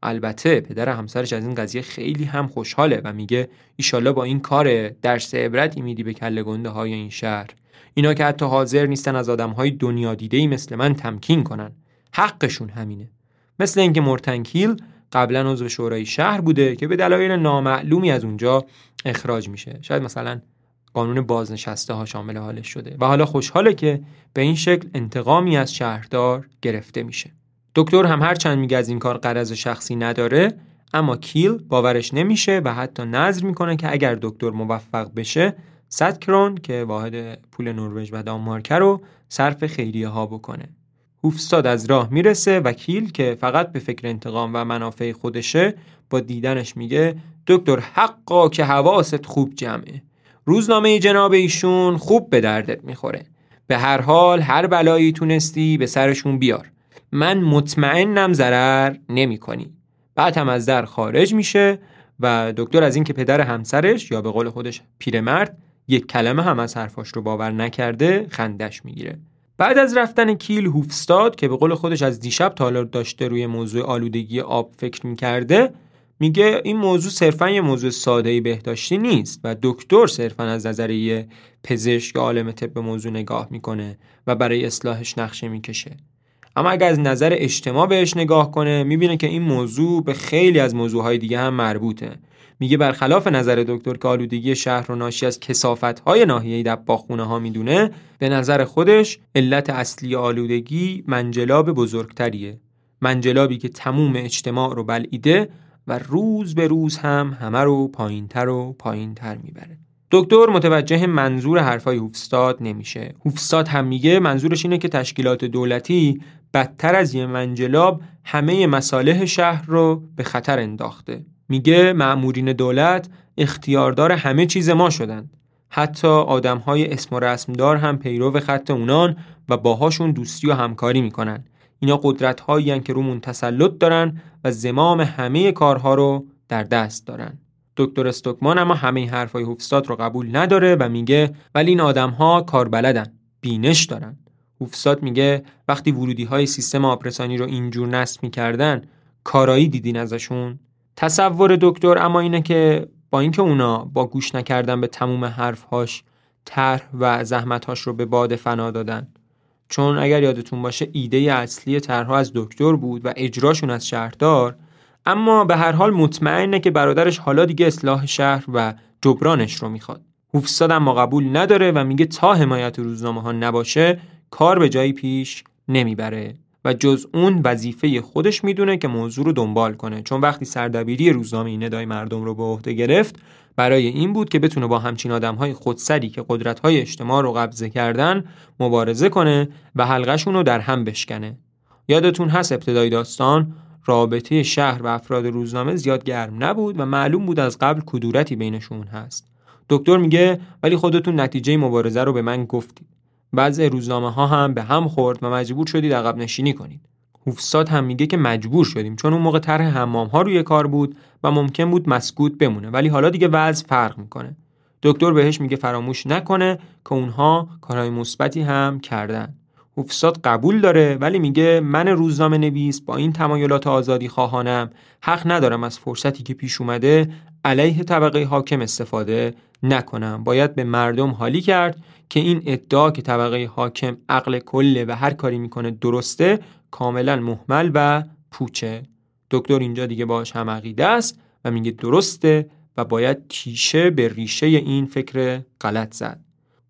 البته پدر همسرش از این قضیه خیلی هم خوشحاله و میگه ایشالله با این کار درس عبرتی میدی به کله گنده های این شهر. اینا که حتی حاضر نیستن از آدم های دنیا دیده ای مثل من تمکین کنن. حقشون همینه. مثل اینکه مرتنکیل قبلا عضو شورای شهر بوده که به دلایل نامعلومی از اونجا اخراج میشه. شاید مثلا قانون بازنشسته ها شامل حالش شده. و حالا خوشحاله که به این شکل انتقامی از شهردار گرفته میشه. دکتر هم هر چند میگه از این کار قرض شخصی نداره اما کیل باورش نمیشه و حتی نظر می‌کنه که اگر دکتر موفق بشه 100 کرون که واحد پول نروژ و دانمارک رو صرف خیریه ها بکنه. هوفستاد از راه می‌رسه و کیل که فقط به فکر انتقام و منافع خودشه با دیدنش میگه دکتر حقا که حواست خوب جمعه. روزنامه جناب ایشون خوب به دردت می‌خوره. به هر حال هر بلایی تونستی به سرشون بیار. من مطمئنم ضرر نمی کنی بعد هم از در خارج میشه و دکتر از اینکه پدر همسرش یا به قول خودش پیرمرد یک کلمه هم از حرفاش رو باور نکرده خندش می‌گیره. بعد از رفتن کیل هوفستاد که به قول خودش از دیشب تا داشته روی موضوع آلودگی آب فکر می‌کرده میگه این موضوع صرفا یه موضوع ساده بهداشتی نیست و دکتر صرفا از نظر یه پزشک عالم طب به موضوع نگاه می‌کنه و برای اصلاحش نقشه می‌کشه. اما اگر از نظر اجتماع بهش نگاه کنه می‌بینه که این موضوع به خیلی از موضوعهای دیگه هم مربوطه. میگه برخلاف نظر دکتر که آلودگی شهر رو ناشی از های ناحیه دباغخونه ها می‌دونه به نظر خودش علت اصلی آلودگی منجلاب بزرگتریه. منجلابی که تموم اجتماع رو بلعیده و روز به روز هم همه رو پایینتر و پایینتر می‌بره. دکتر متوجه منظور حرفای هوفستاد نمیشه. هوفستاد هم میگه منظورش اینه که تشکیلات دولتی بدتر از یه منجلاب همه مصالح شهر رو به خطر انداخته. میگه معمورین دولت اختیاردار همه چیز ما شدن حتی آدم های اسم و رسمدار هم پیرو خط اونان و باهاشون دوستی و همکاری می‌کنن. اینا قدرت هایی که رومون تسلط دارن و زمام همه کارها رو در دست دارن. دکتر استوکمان اما همه حرفای هوفستاد رو قبول نداره و میگه ولی این آدم ها کار بلدن بینش دارن. هوفستاد میگه وقتی ورودی های سیستم آپرسانی رو اینجور نصب می‌کردن کارایی دیدین ازشون؟ تصور دکتر اما اینه که با اینکه اونا با گوش نکردن به تموم حرفهاش طرح و زحمتهاش رو به باد فنا دادن. چون اگر یادتون باشه ایده اصلی طرحها از دکتر بود و اجراشون از شهردار اما به هر حال مطمئنه که برادرش حالا دیگه اصلاح شهر و جبرانش رو می‌خواد. هوفستاد اما قبول نداره و میگه تا حمایت روزنامه ها نباشه کار به جایی پیش نمی‌بره و جز اون وظیفه خودش می‌دونه که موضوع رو دنبال کنه. چون وقتی سردبیری روزنامه ندای مردم رو به عهده گرفت برای این بود که بتونه با همچین آدمهای خودسری که قدرت‌های اجتماع رو قبضه کردن مبارزه کنه و حلقشون رو در هم بشکنه. یادتون هست ابتدای داستان؟ رابطه شهر و افراد روزنامه زیاد گرم نبود و معلوم بود از قبل کدورتی بینشون هست. دکتر میگه ولی خودتون نتیجه مبارزه رو به من گفتید. بعضی روزنامه ها هم به هم خورد و مجبور شدید عقب نشینی کنید. هوفستاد هم میگه که مجبور شدیم چون اون موقع طرح حمام ها روی کار بود و ممکن بود مسکوت بمونه. ولی حالا دیگه وضع فرق می‌کنه. دکتر بهش میگه فراموش نکنه که اونها کارهای مثبتی هم کردن. هوفستاد قبول داره ولی میگه من روزنامه نویس با این تمایلات آزادی خواهانم حق ندارم از فرصتی که پیش اومده علیه طبقه حاکم استفاده نکنم. باید به مردم حالی کرد که این ادعا که طبقه حاکم عقل کله و هر کاری می‌کنه درسته کاملا محمل و پوچه. دکتر اینجا دیگه باش هم عقیده است و میگه درسته و باید تیشه به ریشه این فکر غلط زد.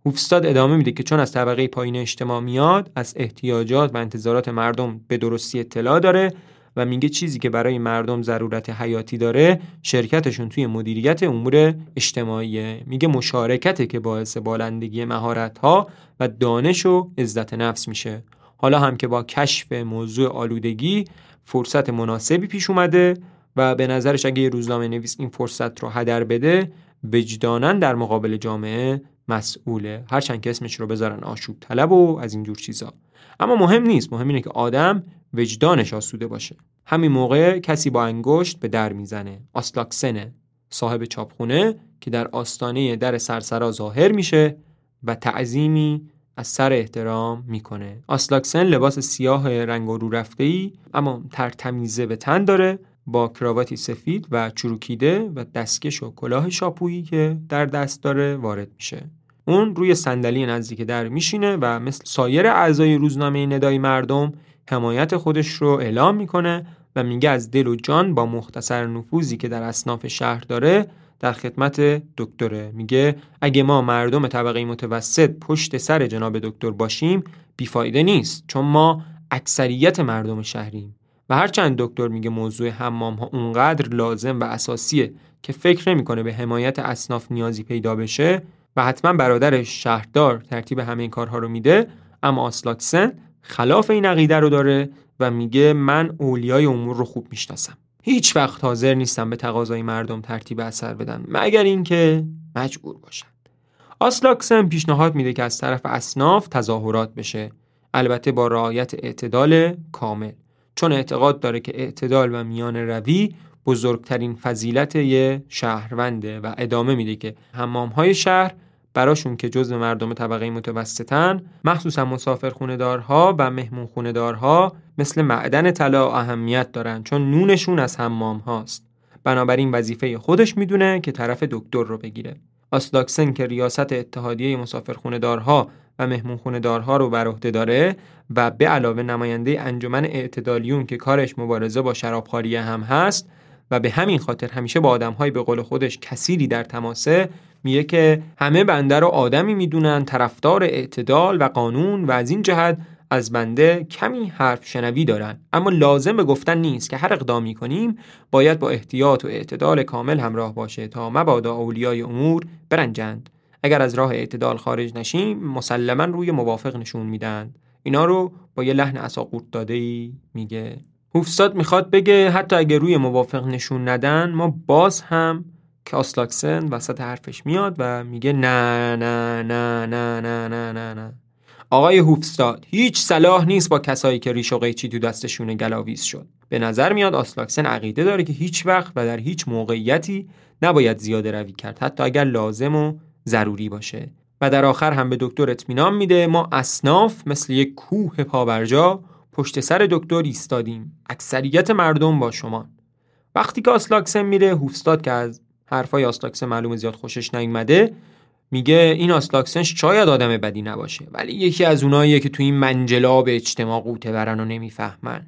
هوفستاد ادامه میده که چون از طبقه پایین اجتماع میاد از احتیاجات و انتظارات مردم به درستی اطلاع داره و میگه چیزی که برای مردم ضرورت حیاتی داره شرکتشون توی مدیریت امور اجتماعیه. میگه مشارکته که باعث بالندگی مهارت ها و دانش و عزت نفس میشه. حالا هم که با کشف موضوع آلودگی فرصت مناسبی پیش اومده و به نظرش اگه یه روزنامه نویس این فرصت رو هدر بده وجدانن در مقابل جامعه مسئوله. هرچند که اسمش رو بذارن آشوب طلب و از اینجور چیزا. اما مهم نیست. مهم اینه که آدم وجدانش آسوده باشه. همین موقع کسی با انگشت به در می‌زنه. آسلاکسنه صاحب چاپخونه که در آستانه در سرسرا ظاهر میشه و تعظیمی از سر احترام می‌کنه. آسلاکسن لباس سیاه رنگ رو رفته ای اما ترتمیزه به تن داره با کراواتی سفید و چروکیده و دستکش و کلاه شاپویی که در دست داره وارد میشه. اون روی صندلی نزدیک در میشینه و مثل سایر اعضای روزنامه ندای مردم حمایت خودش رو اعلام می‌کنه و میگه از دل و جان با مختصر نفوذی که در اصناف شهر داره در خدمت دکتره. میگه اگه ما مردم طبقه متوسط پشت سر جناب دکتر باشیم بیفایده نیست چون ما اکثریت مردم شهریم. و هرچند دکتر میگه موضوع حمام ها اونقدر لازم و اساسیه که فکر نمی‌کنه به حمایت اصناف نیازی پیدا بشه و حتما برادرش شهردار ترتیب همه این کارها رو میده اما آسلاکسن خلاف این عقیده رو داره و میگه من اولیای امور رو خوب می‌شناسم. هیچ وقت حاضر نیستم به تقاضای مردم ترتیب اثر بدن مگر اینکه مجبور باشن. آسلاکسن پیشنهاد میده که از طرف اصناف تظاهرات بشه. البته با رعایت اعتدال کامل. چون اعتقاد داره که اعتدال و میان روی بزرگترین فضیلت یه شهرونده و ادامه میده که حمام های شهر براشون که جزء مردم طبقه متوسطن مخصوصا مسافر دارها و مهمون دارها مثل معدن طلا اهمیت دارن چون نونشون از حمام هاست بنابراین وظیفه خودش می‌دونه که طرف دکتر رو بگیره. آسلاکسن که ریاست اتحادیه مسافر دارها و مهمون دارها رو بر عهده داره و به علاوه نماینده انجمن اعتدالیون که کارش مبارزه با شرابخواری هم هست و به همین خاطر همیشه با آدمهایی به قول خودش کثیری در تماسه میگه که همه بنده رو آدمی می‌دونن طرفدار اعتدال و قانون و از این جهت از بنده کمی حرف شنوی دارن. اما لازم به گفتن نیست که هر اقدامی کنیم باید با احتیاط و اعتدال کامل همراه باشه تا مبادا اولیای امور برنجند. اگر از راه اعتدال خارج نشیم مسلما روی موافق نشون میدن. اینا رو با یه لحن اساقورت داده ای میگه. هوفستاد می‌خواد بگه حتی اگه روی موافق نشون ندن ما باز هم که آسلاکسن وسط حرفش میاد و میگه نه نه نه نه نه نه نه نه. آقای هوفستاد هیچ صلاح نیست با کسایی که ریش و قیچی تو دستشون گلاویز شد. به نظر میاد آسلاکسن عقیده داره که هیچ وقت و در هیچ موقعیتی نباید زیاده روی کرد. حتی اگر لازم و ضروری باشه. و در آخر هم به دکتر اطمینان میده ما اصناف مثل یک کوه پابرجا پشت سر دکتر ایستادیم. اکثریت مردم با شما. وقتی که آسلاکسن میره هوفستاد که از حرفای آسلاکسن معلوم زیاد خوشش نیومده میگه این آسلاکسن شاید آدم بدی نباشه. ولی یکی از اوناییه که تو این منجلاب اجتماع قوته برن و نمی‌فهمن.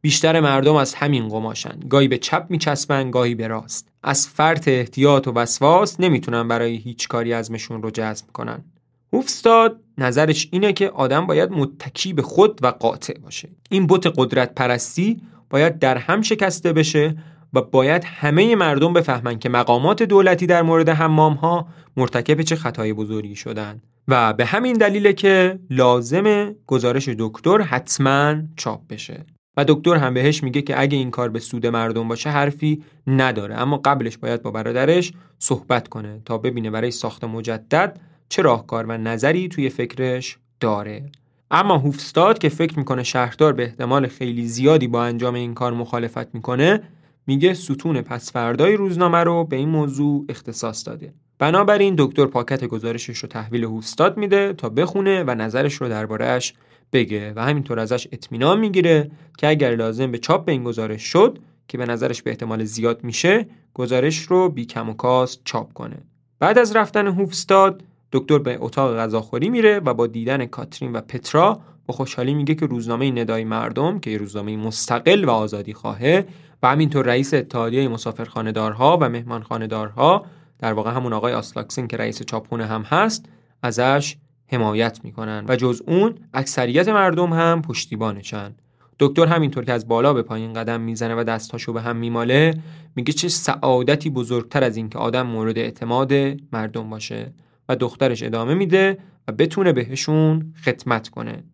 بیشتر مردم از همین قماشن. گاهی به چپ میچسبن گاهی به راست. از فرط احتیاط و وسواس نمی‌تونن برای هیچ کاری ازمشون رو جذب کنن. هوفستاد نظرش اینه که آدم باید متکی به خود و قاطع باشه. این بت قدرت پرستی باید در هم شکسته بشه و باید همه مردم بفهمن که مقامات دولتی در مورد حمام ها مرتکب چه خطای بزرگی شدن. و به همین دلیله که لازم گزارش دکتر حتما چاپ بشه. و دکتر هم بهش میگه که اگه این کار به سود مردم باشه حرفی نداره. اما قبلش باید با برادرش صحبت کنه تا ببینه برای ساخت مجدد چه راهکار و نظری توی فکرش داره. اما هوفستاد که فکر می‌کنه شهردار به احتمال خیلی زیادی با انجام این کار مخالفت می‌کنه میگه ستون پس فردای روزنامه رو به این موضوع اختصاص داده. بنابراین دکتر پاکت گزارشش رو تحویل هوفستاد میده تا بخونه و نظرش رو دربارهش بگه و همینطور ازش اطمینان می‌گیره که اگر لازم به چاپ این گزارش شد که به نظرش به احتمال زیاد میشه گزارش رو بی کم و کاست چاپ کنه. بعد از رفتن هوفستاد دکتر به اتاق غذاخوری میره و با دیدن کاترین و پترا با خوشحالی میگه که روزنامه ندای مردم که روزنامه مستقل و آزادی خواهه و همینطور رئیس اتحادیه مسافرخانه‌دارها و مهمانخانه‌دارها در واقع همون آقای آسلاکسن که رئیس چاپخونه هم هست ازش حمایت می‌کنن و جز اون اکثریت مردم هم پشتیبانشن دکتر همینطور که از بالا به پایین قدم می‌زنه و دستاشو به هم میماله میگه چه سعادتی بزرگتر از اینکه آدم مورد اعتماد مردم باشه و دخترش ادامه میده و بتونه بهشون خدمت کنه.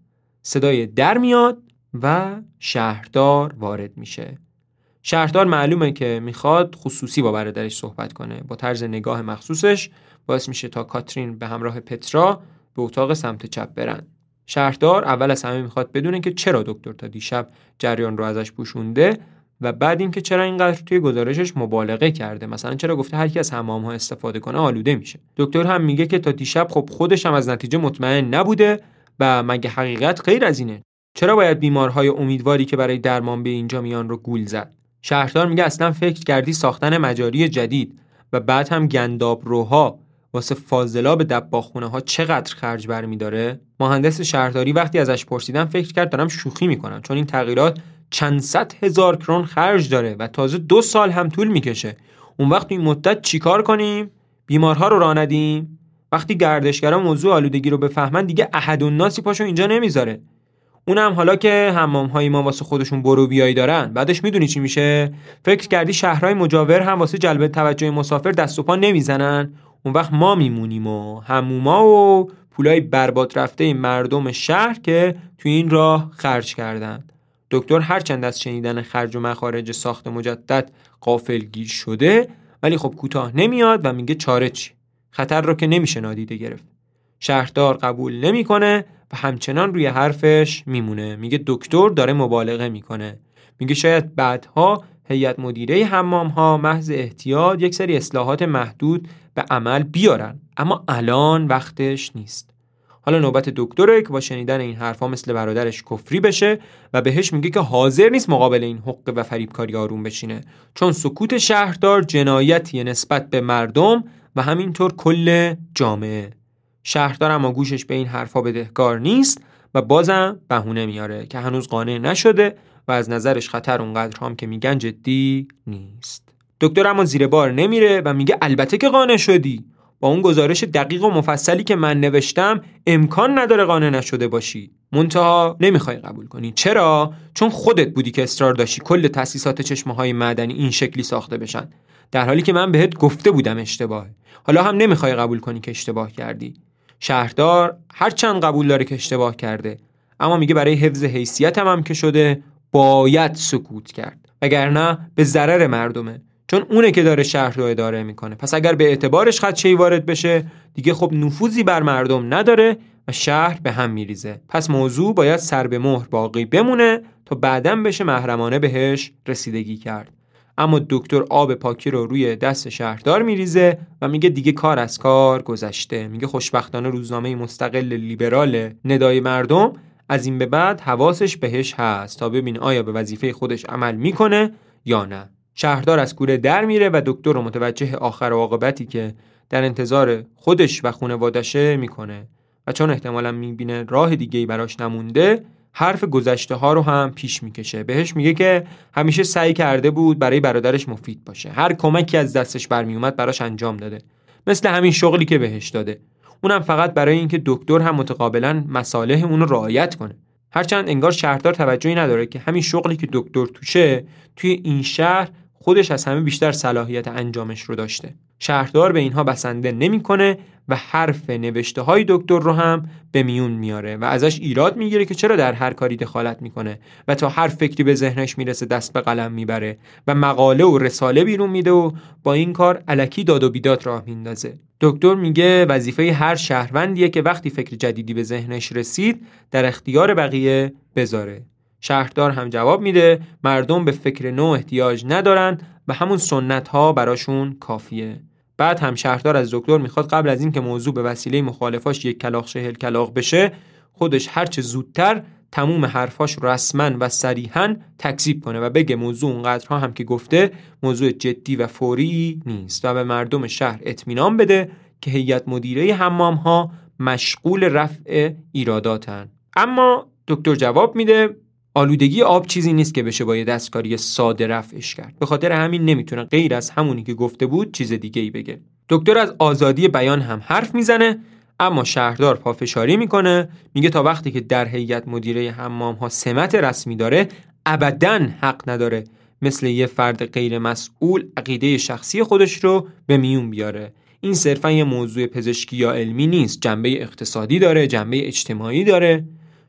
صدای در میاد و شهردار وارد میشه. شهردار معلومه که می‌خواد خصوصی با برادرش صحبت کنه. با طرز نگاه مخصوصش باعث میشه تا کاترین به همراه پترا به اتاق سمت چپ برن. شهردار اول از همه می‌خواد بدونه که چرا دکتر تا دیشب جریان رو ازش پوشونده و بعد اینکه چرا اینقدر توی گزارشش مبالغه کرده. مثلا چرا گفته هر کی از حمام ها استفاده کنه آلوده میشه. دکتر هم میگه که تا دیشب خب خودش هم از نتیجه مطمئن نبوده و مگه حقیقت غیر از اینه؟ چرا باید بیمارهای امیدواری که برای درمان به اینجا میان رو گول زد؟ شهردار میگه اصلا فکر کردی ساختن مجاری جدید و بعد هم گنداب روها واسه فاضلاب دباخونه ها چقدر خرج برمیداره؟ مهندس شهرداری وقتی ازش پرسیدم فکر کرد دارم شوخی می‌کنم چون این تغییرات چند صد هزار کرون خرج داره و تازه دو سال هم طول می‌کشه. اون وقت این مدت چیکار کنیم؟ بیمارها رو راه ندیم؟ وقتی گردشگرا موضوع آلودگی رو بفهمن دیگه احد ناسی پاشو اینجا نمی‌ذاره. اونم حالا که حمام های ما واسه خودشون برو بیایی دارن بعدش می‌دونی چی میشه؟ فکر کردی شهرهای مجاور هم واسه جلب توجه مسافر دست و پا نمی‌زنن؟ اون وقت ما میمونیم و هموما و پولای برباد رفته مردم شهر که تو این راه خرج کردن دکتر هرچند از شنیدن خرج و مخارج ساخت مجدد قافلگیر شده ولی خب کوتاه نمیاد و میگه چاره چی؟ خطر رو که نمیشه نادیده گرفت. شهردار قبول نمی‌کنه و همچنان روی حرفش میمونه. میگه دکتر داره مبالغه می‌کنه. میگه شاید بعدها هیئت مدیره حمام ها محض احتیاط یک سری اصلاحات محدود به عمل بیارن. اما الان وقتش نیست. حالا نوبت دکتره که با شنیدن این حرفها مثل برادرش کفری بشه و بهش میگه که حاضر نیست مقابل این حق و فریبکاری آروم بشینه. چون سکوت شهردار جنایتی نسبت به مردم و همینطور کل جامعه. شهردار اما گوشش به این حرفها بدهکار نیست و بازم بهونه میاره که هنوز قانع نشده و از نظرش خطر اونقدر هم که میگن جدی نیست. دکتر اما زیر بار نمیره و میگه البته که قانع شدی. با اون گزارش دقیق و مفصلی که من نوشتم امکان نداره قانع نشده باشی. منتها نمی‌خوای قبول کنی. چرا؟ چون خودت بودی که اصرار داشتی کل تاسیسات چشمه های معدنی این شکلی ساخته بشن. در حالی که من بهت گفته بودم اشتباه. حالا هم نمی‌خوای قبول کنی که اشتباه کردی. شهردار هرچند قبول داره که اشتباه کرده. اما میگه برای حفظ حیثیتم هم که شده باید سکوت کرد. وگرنه به ضرر مردمه. چون اونه که داره شهر رو اداره می‌کنه. پس اگر به اعتبارش خدشه‌ای وارد بشه دیگه خب نفوذی بر مردم نداره و شهر به هم میریزه. پس موضوع باید سر به مهر باقی بمونه تا بعدا بشه محرمانه بهش رسیدگی کرد. اما دکتر آب پاکی رو روی دست شهردار میریزه و میگه دیگه کار از کار گذشته. میگه خوشبختانه روزنامه مستقل لیبرال ندای مردم از این به بعد حواسش بهش هست تا ببین آیا به وظیفه خودش عمل می‌کنه یا نه. شهردار از کوره در میره و دکتر رو متوجه آخر عاقبتی که در انتظار خودش و خانوادشه می‌کنه. و چون احتمالا می‌بینه راه دیگه ای براش نمونده حرف گذشته ها رو هم پیش می‌کشه. بهش میگه که همیشه سعی کرده بود برای برادرش مفید باشه. هر کمکی از دستش برمیومد براش انجام داده. مثل همین شغلی که بهش داده. اونم فقط برای اینکه دکتر هم متقابلا مصالح اون رو رعایت کنه. هرچند انگار شهردار توجهی نداره که همین شغلی که دکتر توشه توی این شهر خودش از همه بیشتر صلاحیت انجامش رو داشته. شهردار به اینها بسنده نمی‌کنه و حرف نوشته های دکتر رو هم به میون میاره و ازش ایراد می‌گیره که چرا در هر کاری دخالت می‌کنه و تا هر فکری به ذهنش می‌رسه دست به قلم می‌بره و مقاله و رساله بیرون میده و با این کار علکی داد و بیداد راه میندازه. دکتر میگه وظیفه هر شهروندیه که وقتی فکر جدیدی به ذهنش رسید در اختیار بقیه بذاره. شهردار هم جواب میده مردم به فکر نو احتیاج ندارن و همون سنت ها براشون کافیه. بعد هم شهردار از دکتر می‌خواد قبل از اینکه موضوع به وسیله مخالفاش یک کلاق شهل کلاق بشه خودش هرچه زودتر تموم حرفاش رسما و صریحا تکذیب کنه و بگه موضوع اونقدرها هم که گفته موضوع جدی و فوری نیست و به مردم شهر اطمینان بده که هیئت مدیره حمام ها مشغول رفع ایراداتن. اما دکتر جواب میده آلودگی آب چیزی نیست که بشه با یه دستکاری ساده رفعش کرد. به خاطر همین نمی‌تونه غیر از همونی که گفته بود چیز دیگه ای بگه. دکتر از آزادی بیان هم حرف می‌زنه اما شهردار پافشاری می‌کنه. میگه تا وقتی که در هیئت مدیره حمام ها سمت رسمی داره ابدا حق نداره مثل یه فرد غیر مسئول عقیده شخصی خودش رو به میون بیاره. این صرفا یه موضوع پزشکی یا علمی نیست. جنبه اقتصادی داره جنبه اجتماعی داره.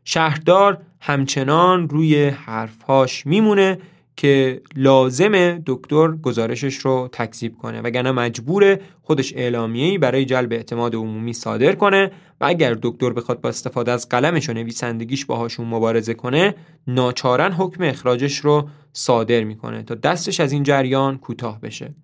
شهردار همچنان روی حرفهاش میمونه که لازم دکتر گزارشش رو تکذیب کنه وگرنه مجبور خودش اعلامیه‌ای برای جلب اعتماد عمومی صادر کنه و اگر دکتر بخواد با استفاده از قلمش و نویسندگیش باهاشون مبارزه کنه ناچارن حکم اخراجش رو صادر می‌کنه تا دستش از این جریان کوتاه بشه.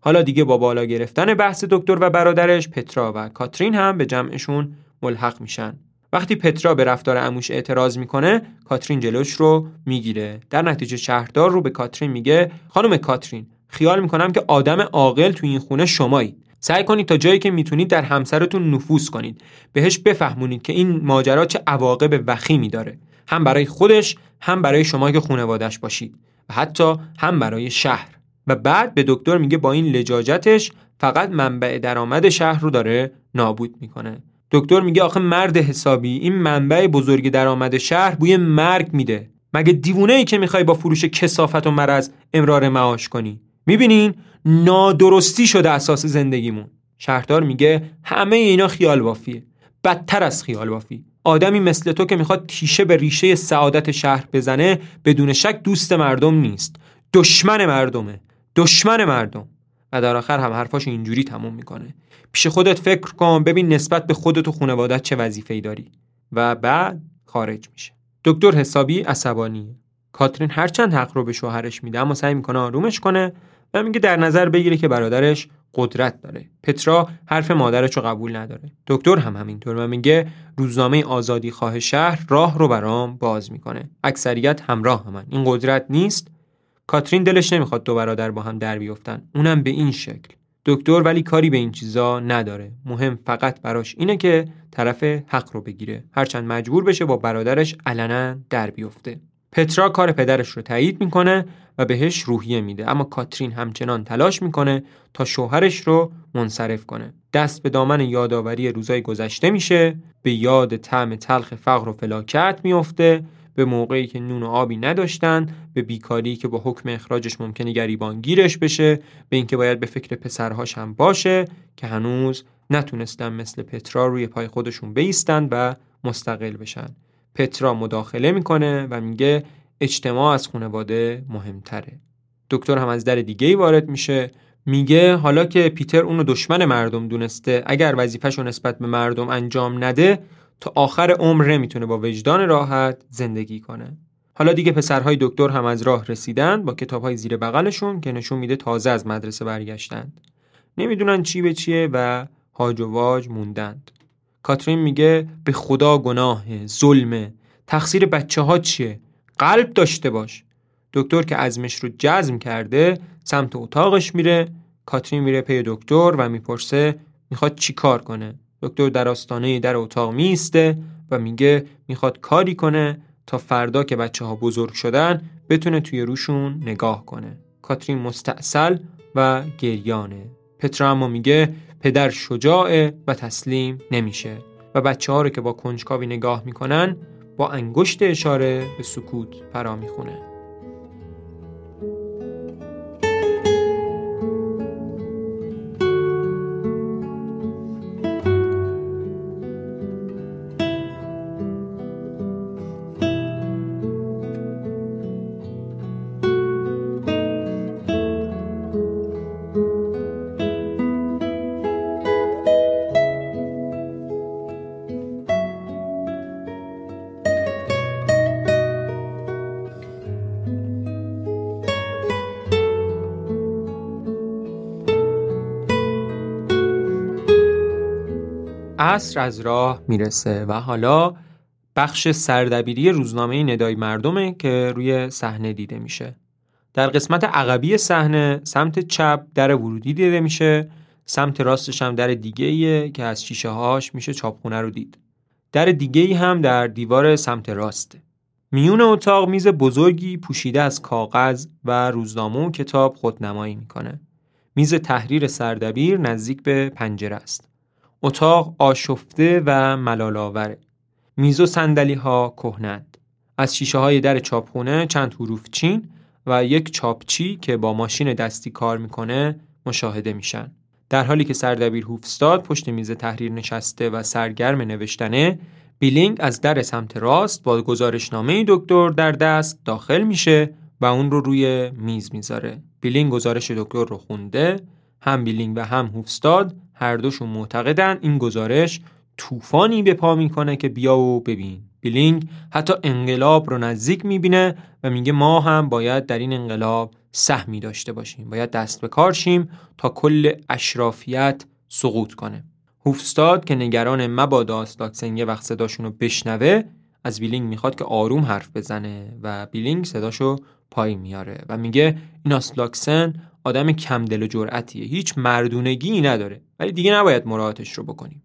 حالا دیگه با بالا گرفتن بحث دکتر و برادرش پترا و کاترین هم به جمعشون ملحق میشن. وقتی پترا به رفتار اموش اعتراض می‌کنه کاترین جلوش رو می‌گیره. در نتیجه شهردار رو به کاترین میگه خانم کاترین خیال می‌کنم که آدم عاقل تو این خونه شمایی. سعی کنید تا جایی که می‌تونید در همسرتون نفوذ کنید. بهش بفهمونید که این ماجرا چه عواقب وخیمی داره. هم برای خودش هم برای شما که خانوادش باشید. و حتی هم برای شهر. و بعد به دکتر میگه با این لجاجتش فقط منبع درآمد شهر رو داره نابود می‌کنه. دکتر میگه آخه مرد حسابی این منبع بزرگ درآمد شهر بوی مرگ میده. مگه دیوونه ای که می‌خوای با فروش کسافت و مرض امرار معاش کنی؟ می‌بینین؟ نادرستی شده اساس زندگیمون. شهردار میگه همه اینا خیال بافیه. بدتر از خیال بافی. آدمی مثل تو که می‌خواد تیشه به ریشه سعادت شهر بزنه بدون شک دوست مردم نیست. دشمن مردمه. دشمن مردم. و در آخر هم حرفاش اینجوری تموم می‌کنه. پیش خودت فکر کن ببین نسبت به خودت و خانوادت چه وظیفه‌ای داری. و بعد خارج میشه. دکتر حسابی عصبانیه. کاترین هرچند حق رو به شوهرش میده اما سعی می‌کنه آرومش کنه و میگه در نظر بگیره که برادرش قدرت داره. پترا حرف مادرش رو قبول نداره. دکتر هم همینطور و میگه روزنامه آزادی خواه شهر راه رو برام باز می‌کنه. اکثریت همراه همن این قدرت نیست کاترین دلش نمی‌خواد دو برادر با هم در بیفتن. اونم به این شکل. دکتر ولی کاری به این چیزا نداره. مهم فقط براش اینه که طرف حق رو بگیره. هرچند مجبور بشه با برادرش علنا در بیفته. پترا کار پدرش رو تایید می‌کنه و بهش روحیه میده. اما کاترین همچنان تلاش می‌کنه تا شوهرش رو منصرف کنه. دست به دامن یادآوری روزای گذشته میشه. به یاد طعم تلخ فقر و فلاکت میفته به موقعی که نون و آبی نداشتن به بیکاری که با حکم اخراجش ممکنه گریبان گیرش بشه به اینکه باید به فکر پسرهاش هم باشه که هنوز نتونستن مثل پترا روی پای خودشون بیستن و مستقل بشن. پترا مداخله می‌کنه و میگه اجتماع از خانواده مهمتره. دکتر هم از در دیگه ای وارد میشه. میگه حالا که پیتر اونو دشمن مردم دونسته اگر وظیفهش رو نسبت به مردم انجام نده تا آخر عمر نمی‌تونه با وجدان راحت زندگی کنه. حالا دیگه پسرهای دکتر هم از راه رسیدن با کتابهای زیر بغلشون که نشون میده تازه از مدرسه برگشتند. نمی‌دونن چی به چیه و هاج و واج موندند. کاترین میگه به خدا گناه ظلمه تقصیر بچه ها چیه؟ قلب داشته باش. دکتر که ازمش رو جزم کرده سمت اتاقش میره. کاترین میره پی دکتر و می‌پرسه می‌خواد چی کار کنه. دکتر در آستانه در اتاق میسته و میگه می‌خواد کاری کنه تا فردا که بچه ها بزرگ شدن بتونه توی روشون نگاه کنه. کاترین مستاصل و گریانه. پترا اما میگه پدر شجاعه و تسلیم نمیشه و بچه ها رو که با کنجکاوی نگاه می‌کنن با انگشت اشاره به سکوت فرا می‌خونه. عصر از راه می‌رسه و حالا بخش سردبیری روزنامه ندای مردمه که روی صحنه دیده میشه. در قسمت عقبی صحنه سمت چپ در ورودی دیده میشه سمت راستش هم در دیگه ایه که از شیشه هاش میشه چاپخونه رو دید. در دیگه ای هم در دیوار سمت راسته میون اتاق میز بزرگی پوشیده از کاغذ و روزنامه و کتاب خودنمایی می‌کنه. میز تحریر سردبیر نزدیک به پنجره است. اتاق آشفته و ملالاوره. میز و سندلی ها کهنند. از شیشه های در چاپخونه چند حروف چین و یک چاپچی که با ماشین دستی کار می‌کنه مشاهده میشن. در حالی که سردبیر هوفستاد پشت میز تحریر نشسته و سرگرم نوشتنه بیلینگ از در سمت راست با گزارشنامه دکتر در دست داخل میشه و اون رو روی میز می‌ذاره. بیلینگ گزارش دکتر رو خونده هم بیلینگ و هم هوفستاد هر دوشون معتقدن. این گزارش طوفانی به پا می‌کنه که بیا و ببین. بیلینگ حتی انقلاب رو نزدیک می‌بینه و میگه ما هم باید در این انقلاب سهمی داشته باشیم. باید دست به کار شیم تا کل اشرافیت سقوط کنه. هوفستاد که نگران مبادا آسلاکسن یه وقت صداشون رو بشنوه از بیلینگ می‌خواد که آروم حرف بزنه و بیلینگ صداشو پایین میاره و میگه این آسلاکسن آدم کم دل و جرأتیه. هیچ مردونگی نداره. ولی دیگه نباید مراعاتش رو بکنیم.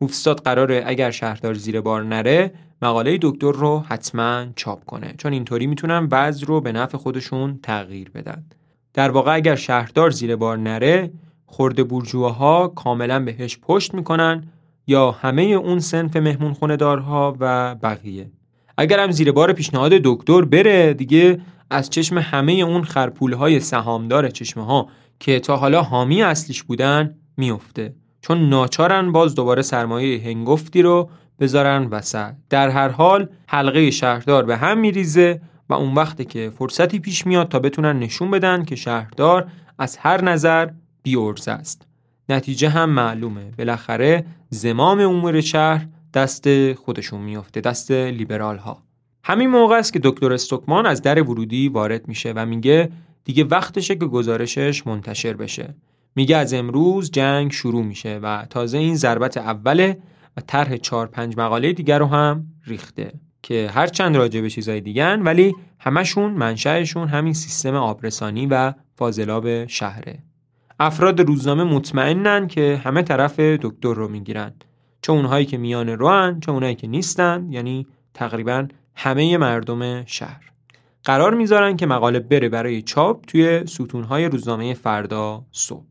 هوفستاد قراره اگر شهردار زیر بار نره مقاله دکتر رو حتما چاپ کنه. چون اینطوری می‌تونن بعض رو به نفع خودشون تغییر بدن. در واقع اگر شهردار زیر بار نره خورده بورجوها کاملا بهش پشت می‌کنن یا همه اون سنف مهمون خونه دارها و بقیه. اگر هم زیر بار پیشنهاد دکتر بره دیگه از چشم همه اون خرپول های سهامدار چشمه ها که تا حالا حامی اصلیش بودن میفته چون ناچارن باز دوباره سرمایه هنگفتی رو بذارن وسط. در هر حال حلقه شهردار به هم میریزه و اون وقتی که فرصتی پیش میاد تا بتونن نشون بدن که شهردار از هر نظر بیورز است. نتیجه هم معلومه. بالاخره زمام امور شهر دست خودشون میافته دست لیبرال ها همین موقع است که دکتر استوکمان از در ورودی وارد میشه و میگه دیگه وقتشه که گزارشش منتشر بشه. میگه از امروز جنگ شروع میشه و تازه این ضربت اوله و طرح چهار پنج مقاله دیگر رو هم ریخته که هر چند راجع به چیزای دیگن ولی همشون منشأشون همین سیستم آبرسانی و فاضلاب شهره. افراد روزنامه مطمئنن که همه طرف دکتر رو می‌گیرن. چه اونهایی که میان روان چه اونهایی که نیستن یعنی تقریبا همه مردم شهر. قرار می‌ذارن که مقاله بره برای چاپ توی ستونهای روزنامه فردا صبح.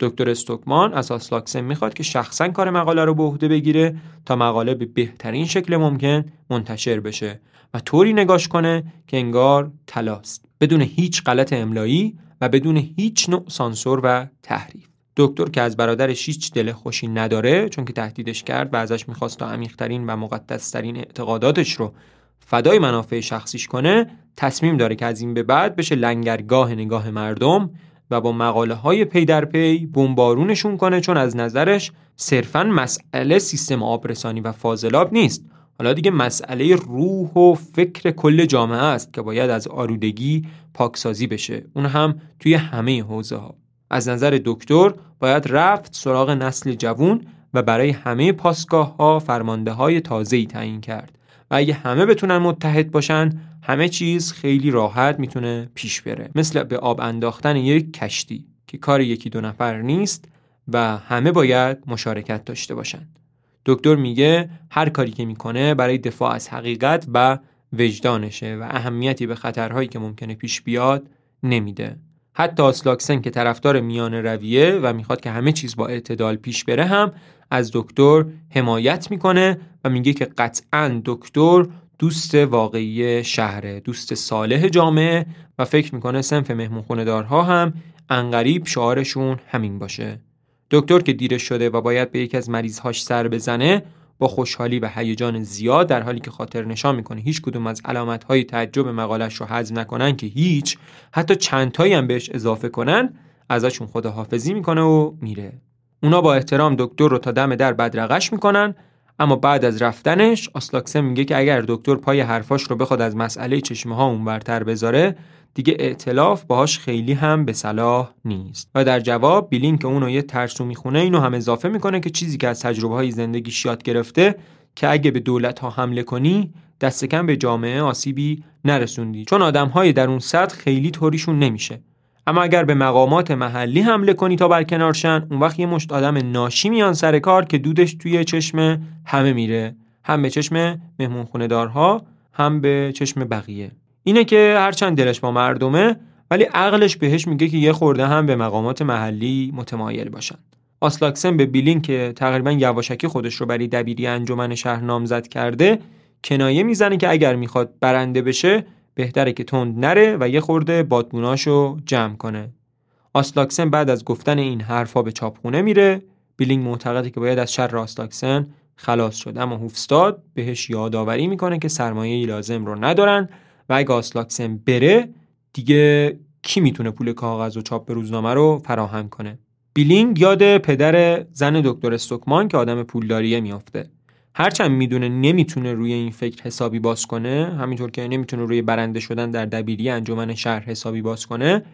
دکتر استوکمان از آسلاکسن می‌خواد که شخصا کار مقاله رو به عهده بگیره تا مقاله به بهترین شکل ممکن منتشر بشه و طوری نگاش کنه که انگار تلاست بدون هیچ غلط املایی و بدون هیچ نوع سانسور و تحریف. دکتر که از برادرش هیچ دل خوشی نداره چون که تهدیدش کرد و ازش می‌خواست تا عمیقترین و مقدسترین اعتقاداتش رو فدای منافع شخصیش کنه تصمیم داره که از این به بعد بشه لنگرگاه نگاه مردم و با مقاله های پی در پی بمبارونشون کنه چون از نظرش صرفا مسئله سیستم آبرسانی و فاضلاب نیست. حالا دیگه مسئله روح و فکر کل جامعه است که باید از آرودگی پاکسازی بشه. اون هم توی همه حوزه ها از نظر دکتر باید رفت سراغ نسل جوون و برای همه پاسگاه ها فرمانده های تازه تعیین کرد. اگه همه بتونن متحد باشن همه چیز خیلی راحت می‌تونه پیش بره مثل به آب انداختن یک کشتی که کار یکی دو نفر نیست و همه باید مشارکت داشته باشند. دکتر میگه هر کاری که می‌کنه برای دفاع از حقیقت و وجدانشه و اهمیتی به خطرهایی که ممکنه پیش بیاد نمیده. حتی آسلاکسن که طرفدار میان رویه و می‌خواد که همه چیز با اعتدال پیش بره هم از دکتر حمایت می‌کنه و میگه که قطعا دکتر دوست واقعی شهره دوست صالح جامعه و فکر می‌کنه سنف مهمون دارها هم انقریب شعارشون همین باشه. دکتر که دیرش شده و باید به یکی از مریضهاش سر بزنه با خوشحالی و هیجان زیاد در حالی که خاطر نشان می‌کنه هیچ کدوم از علامت های تعجب مقالش رو حذف نکنن که هیچ حتی چندتایی هم بهش اضافه کنن ازشون خداحافظی می‌کنه و میره. اونا با احترام دکتر رو تا دم در بدرقش می‌کنن اما بعد از رفتنش آسلاکسه میگه که اگر دکتر پای حرفاش رو بخواد از مسئله چشمه ها اونورتر بذاره دیگه ائتلاف باهاش خیلی هم به صلاح نیست. و در جواب بیلین که اونو یه ترسو می‌خونه اینو هم اضافه می‌کنه که چیزی که از تجربه های زندگیش یاد گرفته که اگه به دولت ها حمله کنی دست کم به جامعه آسیبی نرسوندی. چون آدم های در اون سطح خیلی طوریشون نمیشه. اما اگر به مقامات محلی حمله کنی تا برکنارشن اون وقت یه مشت آدم ناشی میان سر کار که دودش توی چشم همه میره. هم به چشم مهمون خونه دارها هم به چشم بقیه. اینه که هرچند دلش با مردمه ولی عقلش بهش میگه که یه خورده هم به مقامات محلی متمایل باشن. آسلاکسن به بیلین که تقریبا یواشکی خودش رو برای دبیری انجمن شهر نامزد کرده کنایه می‌زنه که اگر می‌خواد برنده بشه بهتره که تند نره و یه خورده بادبوناشو جمع کنه. آسلاکسن بعد از گفتن این حرفا به چاپخونه میره. بیلینگ معتقده که باید از شر آسلاکسن خلاص شد اما هوفستاد بهش یادآوری می‌کنه که سرمایه لازم رو ندارن و اگه آسلاکسن بره دیگه کی می‌تونه پول کاغذ و چاپ روزنامه رو فراهم کنه بیلینگ یاد پدر زن دکتر استوکمان که آدم پولداریه میافته هرچند می‌دونه نمی‌تونه روی این فکر حسابی باز کنه همینطور که نمی‌تونه روی برنده شدن در دبیری انجمن شهر حسابی باز کنه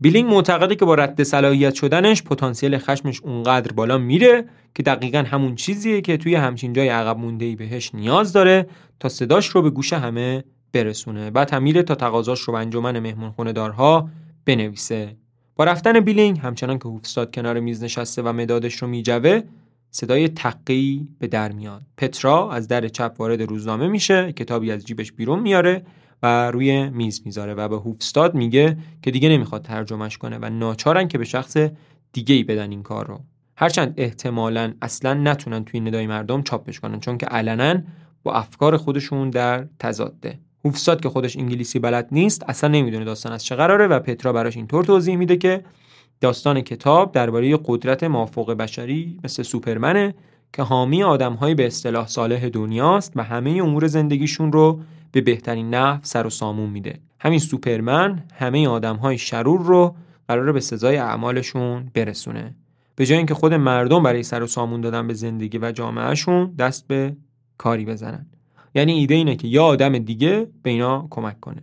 بیلینگ معتقده که با رد صلاحیت شدنش پتانسیل خشمش اونقدر بالا میره که دقیقا همون چیزیه که توی همچین جای عقب مونده ای بهش نیاز داره تا صداش رو به گوش همه برسونه بعد هم میره تا تقاضاش رو به انجمن مهمون خونه دارها بنویسه. با رفتن بیلینگ همچنان که هوفستاد کنار میز نشسته و مدادش رو میجوه صدای تقی به در میاد. پترا از در چپ وارد روزنامه میشه کتابی از جیبش بیرون میاره و روی میز می‌ذاره و به هوفستاد میگه که دیگه نمی‌خواد ترجمهش کنه و ناچارن که به شخص دیگه ای بدن این کار رو. هرچند احتمالا اصلا نتونن توی ندای مردم چاپش کنن چون که علنا با افکار خودشون در تضاده هوفستاد که خودش انگلیسی بلد نیست اصلا نمی‌دونه داستان از چه قراره و پترا براش اینطور توضیح میده که داستان کتاب درباره قدرت مافوق بشری مثل سوپرمنه که حامی آدمهایی به اصطلاح صالح دنیاست و همه امور زندگیشون رو به بهترین نحو سر و سامون میده. همین سوپرمن همه آدمهای شرور رو قراره به سزای اعمالشون برسونه. به جای اینکه خود مردم برای سر و سامون دادن به زندگی و جامعهشون دست به کاری بزنن. یعنی ایده اینه که یا آدم دیگه به اینا کمک کنه.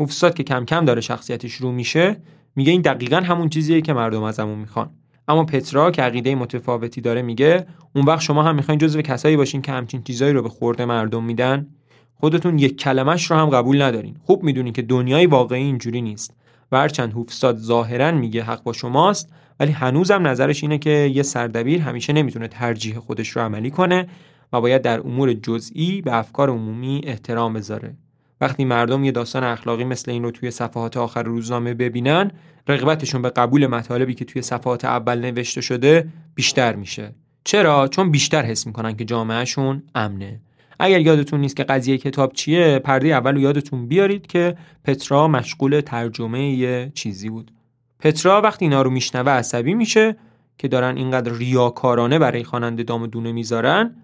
هوفستاد که کم کم داره شخصیتش رو میشه میگه این دقیقا همون چیزیه که مردم ازمون می‌خوان. اما پترا که عقیده متفاوتی داره میگه اون وقت شما هم می‌خواین جزو کسایی باشین که همچین چیزایی رو به خورده مردم میدن. خودتون یک کلمش رو هم قبول ندارین. خوب می‌دونین که دنیای واقعی اینجوری نیست. و هرچند هوفستاد ظاهرا میگه حق با شماست ولی هنوزم نظرش اینه که یه سردبیر همیشه نمی‌تونه ترجیح خودش رو عملی کنه و باید در امور جزئی به افکار عمومی احترام بذاره. وقتی مردم یه داستان اخلاقی مثل این رو توی صفحات آخر روزنامه ببینن رغبتشون به قبول مطالبی که توی صفحات اول نوشته شده بیشتر میشه. چرا؟ چون بیشتر حس می‌کنن که جامعهشون امنه. اگر یادتون نیست که قضیه کتاب چیه پرده اول رو یادتون بیارید که پترا مشغول ترجمه یه چیزی بود. پترا وقتی اینا رو میشنوه عصبی میشه که دارن اینقدر ریاکارانه برای خواننده دام دونه می‌ذارن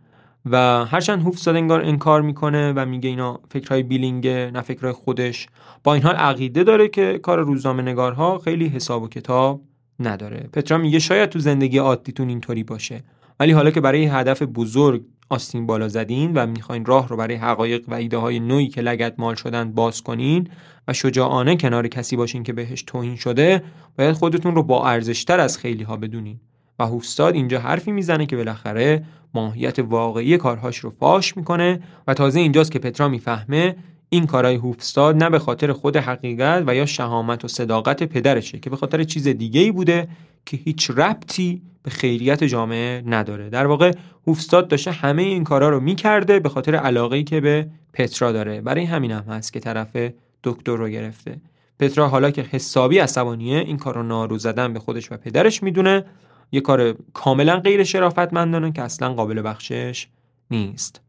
و هرچند هوف انگار انکار می‌کنه و میگه اینا فکرهای بیلینگه نه فکرهای خودش با این حال عقیده داره که کار روزنامه نگارها خیلی حساب و کتاب نداره. پترا میگه شاید تو زندگی عادیتون اینطوری باشه ولی حالا که برای هدف بزرگ آستین بالا زدین و می‌خواین راه رو برای حقایق و ایده های نوعی که لگت مال شدن باز کنین و شجاعانه کنار کسی باشین که بهش توهین شده باید خودتون رو با ارزشتر از خیلی ها بدونین. و هوفستاد اینجا حرفی می‌زنه که بالاخره ماهیت واقعی کارهاش رو فاش می‌کنه و تازه اینجاست که پترا می‌فهمه این کارهای هوفستاد نه به خاطر خود حقیقت و یا شهامت و صداقت پدرشه که به خاطر چیز دیگه ای بوده که هیچ ربطی به خیریت جامعه نداره. در واقع هوفستاد داشته همه این کارا رو می‌کرده به خاطر علاقه که به پترا داره. برای همین هم هست که طرف دکتر رو گرفته. پترا حالا که حسابی عصبانیه این کار رو نارو زدن به خودش و پدرش می‌دونه. یه کار کاملا غیر شرافتمندانه که اصلا قابل بخشش نیست.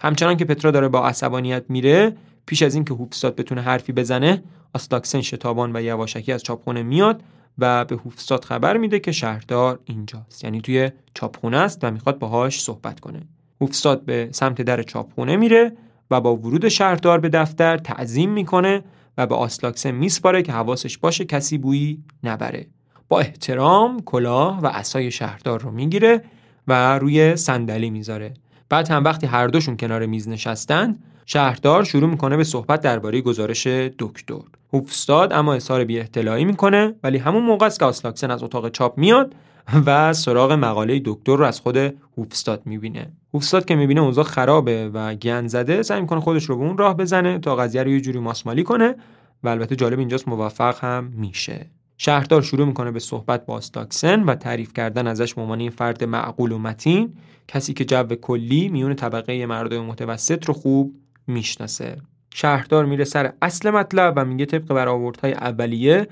همچنان که پترا داره با عصبانیت میره پیش از اینکه هوفستاد بتونه حرفی بزنه آستاکسن شتابان و یواشکی از چاپخونه میاد و به هوفستاد خبر میده که شهردار اینجاست. یعنی توی چاپخونه است و می‌خواد باهاش صحبت کنه. هوفستاد به سمت در چاپخونه میره و با ورود شهردار به دفتر تعظیم می‌کنه و به آسلاکسن میسپاره که حواسش باشه کسی بویی نبره. با احترام کلاه و اسای شهردار رو می‌گیره و روی صندلی می‌ذاره. بعد هم وقتی هر دوشون کنار میز نشستن شهردار شروع می‌کنه به صحبت درباره گزارش دکتر. هوفستاد اما اظهار بی احتلاعی می‌کنه ولی همون موقع است که آسلاکسن از اتاق چاپ میاد و سراغ مقاله دکتر رو از خود هوفستاد می‌بینه. هوفستاد که می‌بینه اوضاع خرابه و گند زده سعی می‌کنه خودش رو به اون راه بزنه تا قضیه رو یه جوری ماسمالی کنه و البته جالب اینجاست موفق هم میشه. شهردار شروع می‌کنه به صحبت با آستاکسن و تعریف کردن ازش به عنوان فرد معقول و متین. کسی که جو کلی میون طبقه مردم متوسط رو خوب می‌شناسه. شهردار میره سر اصل مطلب و میگه طبق برآوردهای اولیه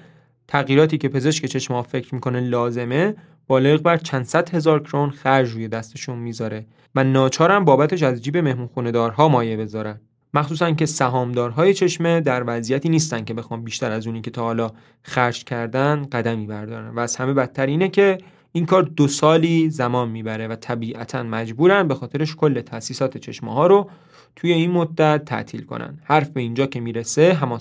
تغییراتی که پزشک چشم فکر می‌کنه لازمه بالغ بر چند صد هزار کرون خرج روی دستشون می‌ذاره و ناچارم بابتش از جیب مهمون دارها مایه بذارن. مخصوصا که سهامدارهای چشمه در وضعیتی نیستن که بخوام بیشتر از اونی که تا حالا خرج کردن قدمی بردارن. و از همه بدتر اینه که این کار دو سالی زمان می‌بره و طبیعتا مجبورن به خاطرش کل تاسیسات چشمه ها رو توی این مدت تعطیل کنن. حرف به اینجا که می‌رسه هم و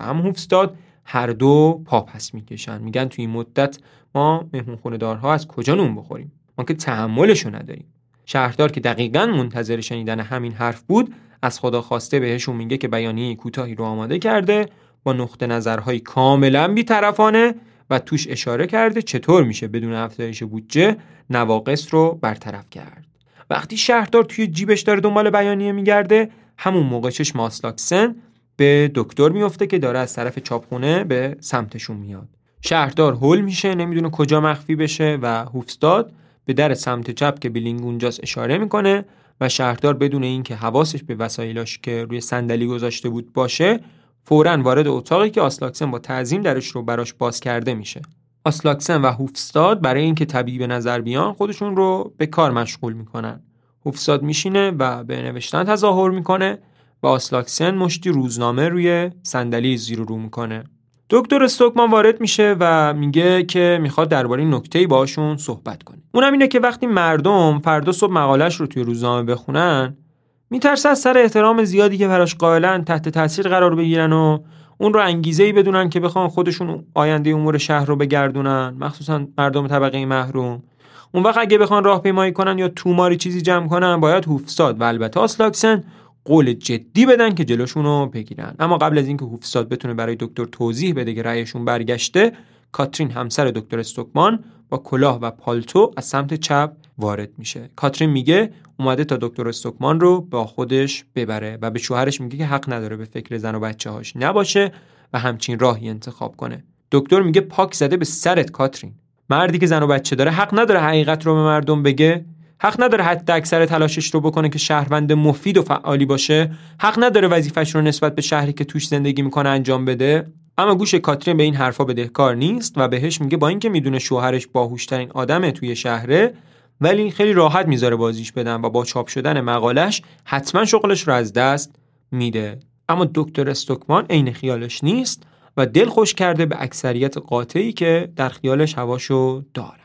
هم هوفستاد هر دو پا پس می‌کشن. میگن توی این مدت ما مهمون دارها از کجا نون بخوریم؟ ما که تحملشو نداریم. شهردار که دقیقا منتظر شنیدن همین حرف بود از خدا خواسته بهشون میگه که بیانیه کوتاهی رو آماده کرده با نقطه نظرهای کاملا بیطرفانه و توش اشاره کرده چطور میشه بدون افزایش بودجه نواقص رو برطرف کرد. وقتی شهردار توی جیبش داره دنبال بیانیه میگرده همون موقع چشم آسلاکسن به دکتر میفته که داره از طرف چاپخونه به سمتشون میاد. شهردار هول میشه نمی‌دونه کجا مخفی بشه و هوفستاد به در سمت چپ که بیلینگ اونجاست اشاره می‌کنه. و شهردار بدون اینکه حواسش به وسایلاش که روی صندلی گذاشته بود باشه فورا وارد اتاقی که آسلاکسن با تعظیم درش رو براش باز کرده میشه. آسلاکسن و هوفستاد برای اینکه طبیعی به نظر بیان خودشون رو به کار مشغول می‌کنن. هوفستاد میشینه و به نوشتن تظاهر می‌کنه و آسلاکسن مشتی روزنامه روی صندلی زیر رو می‌کنه. دکتر استوکمان وارد میشه و میگه که می‌خواد درباره نکته باشون صحبت کنه. اونم اینه که وقتی مردم فردا صبح مقالش رو توی روزنامه بخونن میترسه از سر احترام زیادی که براش قائلن تحت تاثیر قرار بگیرن و اون رو انگیزه ای بدونن که بخوان خودشون آینده امور شهر رو بگردونن مخصوصا مردم طبقه محروم. اون وقت اگه بخوان راهپیمایی کنن یا توماری چیزی جمع کنن باید هوفستاد و البته آسلاکسن قول جدی بدن که جلوشون رو بگیرن. اما قبل از اینکه هوفستاد بتونه برای دکتر توضیح بده که رأیشون برگشته کاترین همسر دکتر استوکمان با کلاه و پالتو از سمت چپ وارد میشه. کاترین میگه اومده تا دکتر استوکمان رو با خودش ببره و به شوهرش میگه که حق نداره به فکر زن و بچه هاش نباشه و همچین راهی انتخاب کنه. دکتر میگه پاک زده به سرت کاترین. مردی که زن و بچه داره حق نداره حقیقت رو به مردم بگه. حق نداره حتی اکثر تلاشش رو بکنه که شهروند مفید و فعالی باشه. حق نداره وظیفش رو نسبت به شهری که توش زندگی می‌کنه انجام بده. اما گوش کاترین به این حرفا بدهکار نیست و بهش میگه با اینکه می‌دونه شوهرش باهوشترین آدمه توی شهره ولی خیلی راحت می‌ذاره بازیش بدن و با چاپ شدن مقالش حتما شغلش رو از دست میده. اما دکتر استوکمان عین خیالش نیست و دل خوش کرده به اکثریت قاطعی که در خیالش هواشو دارن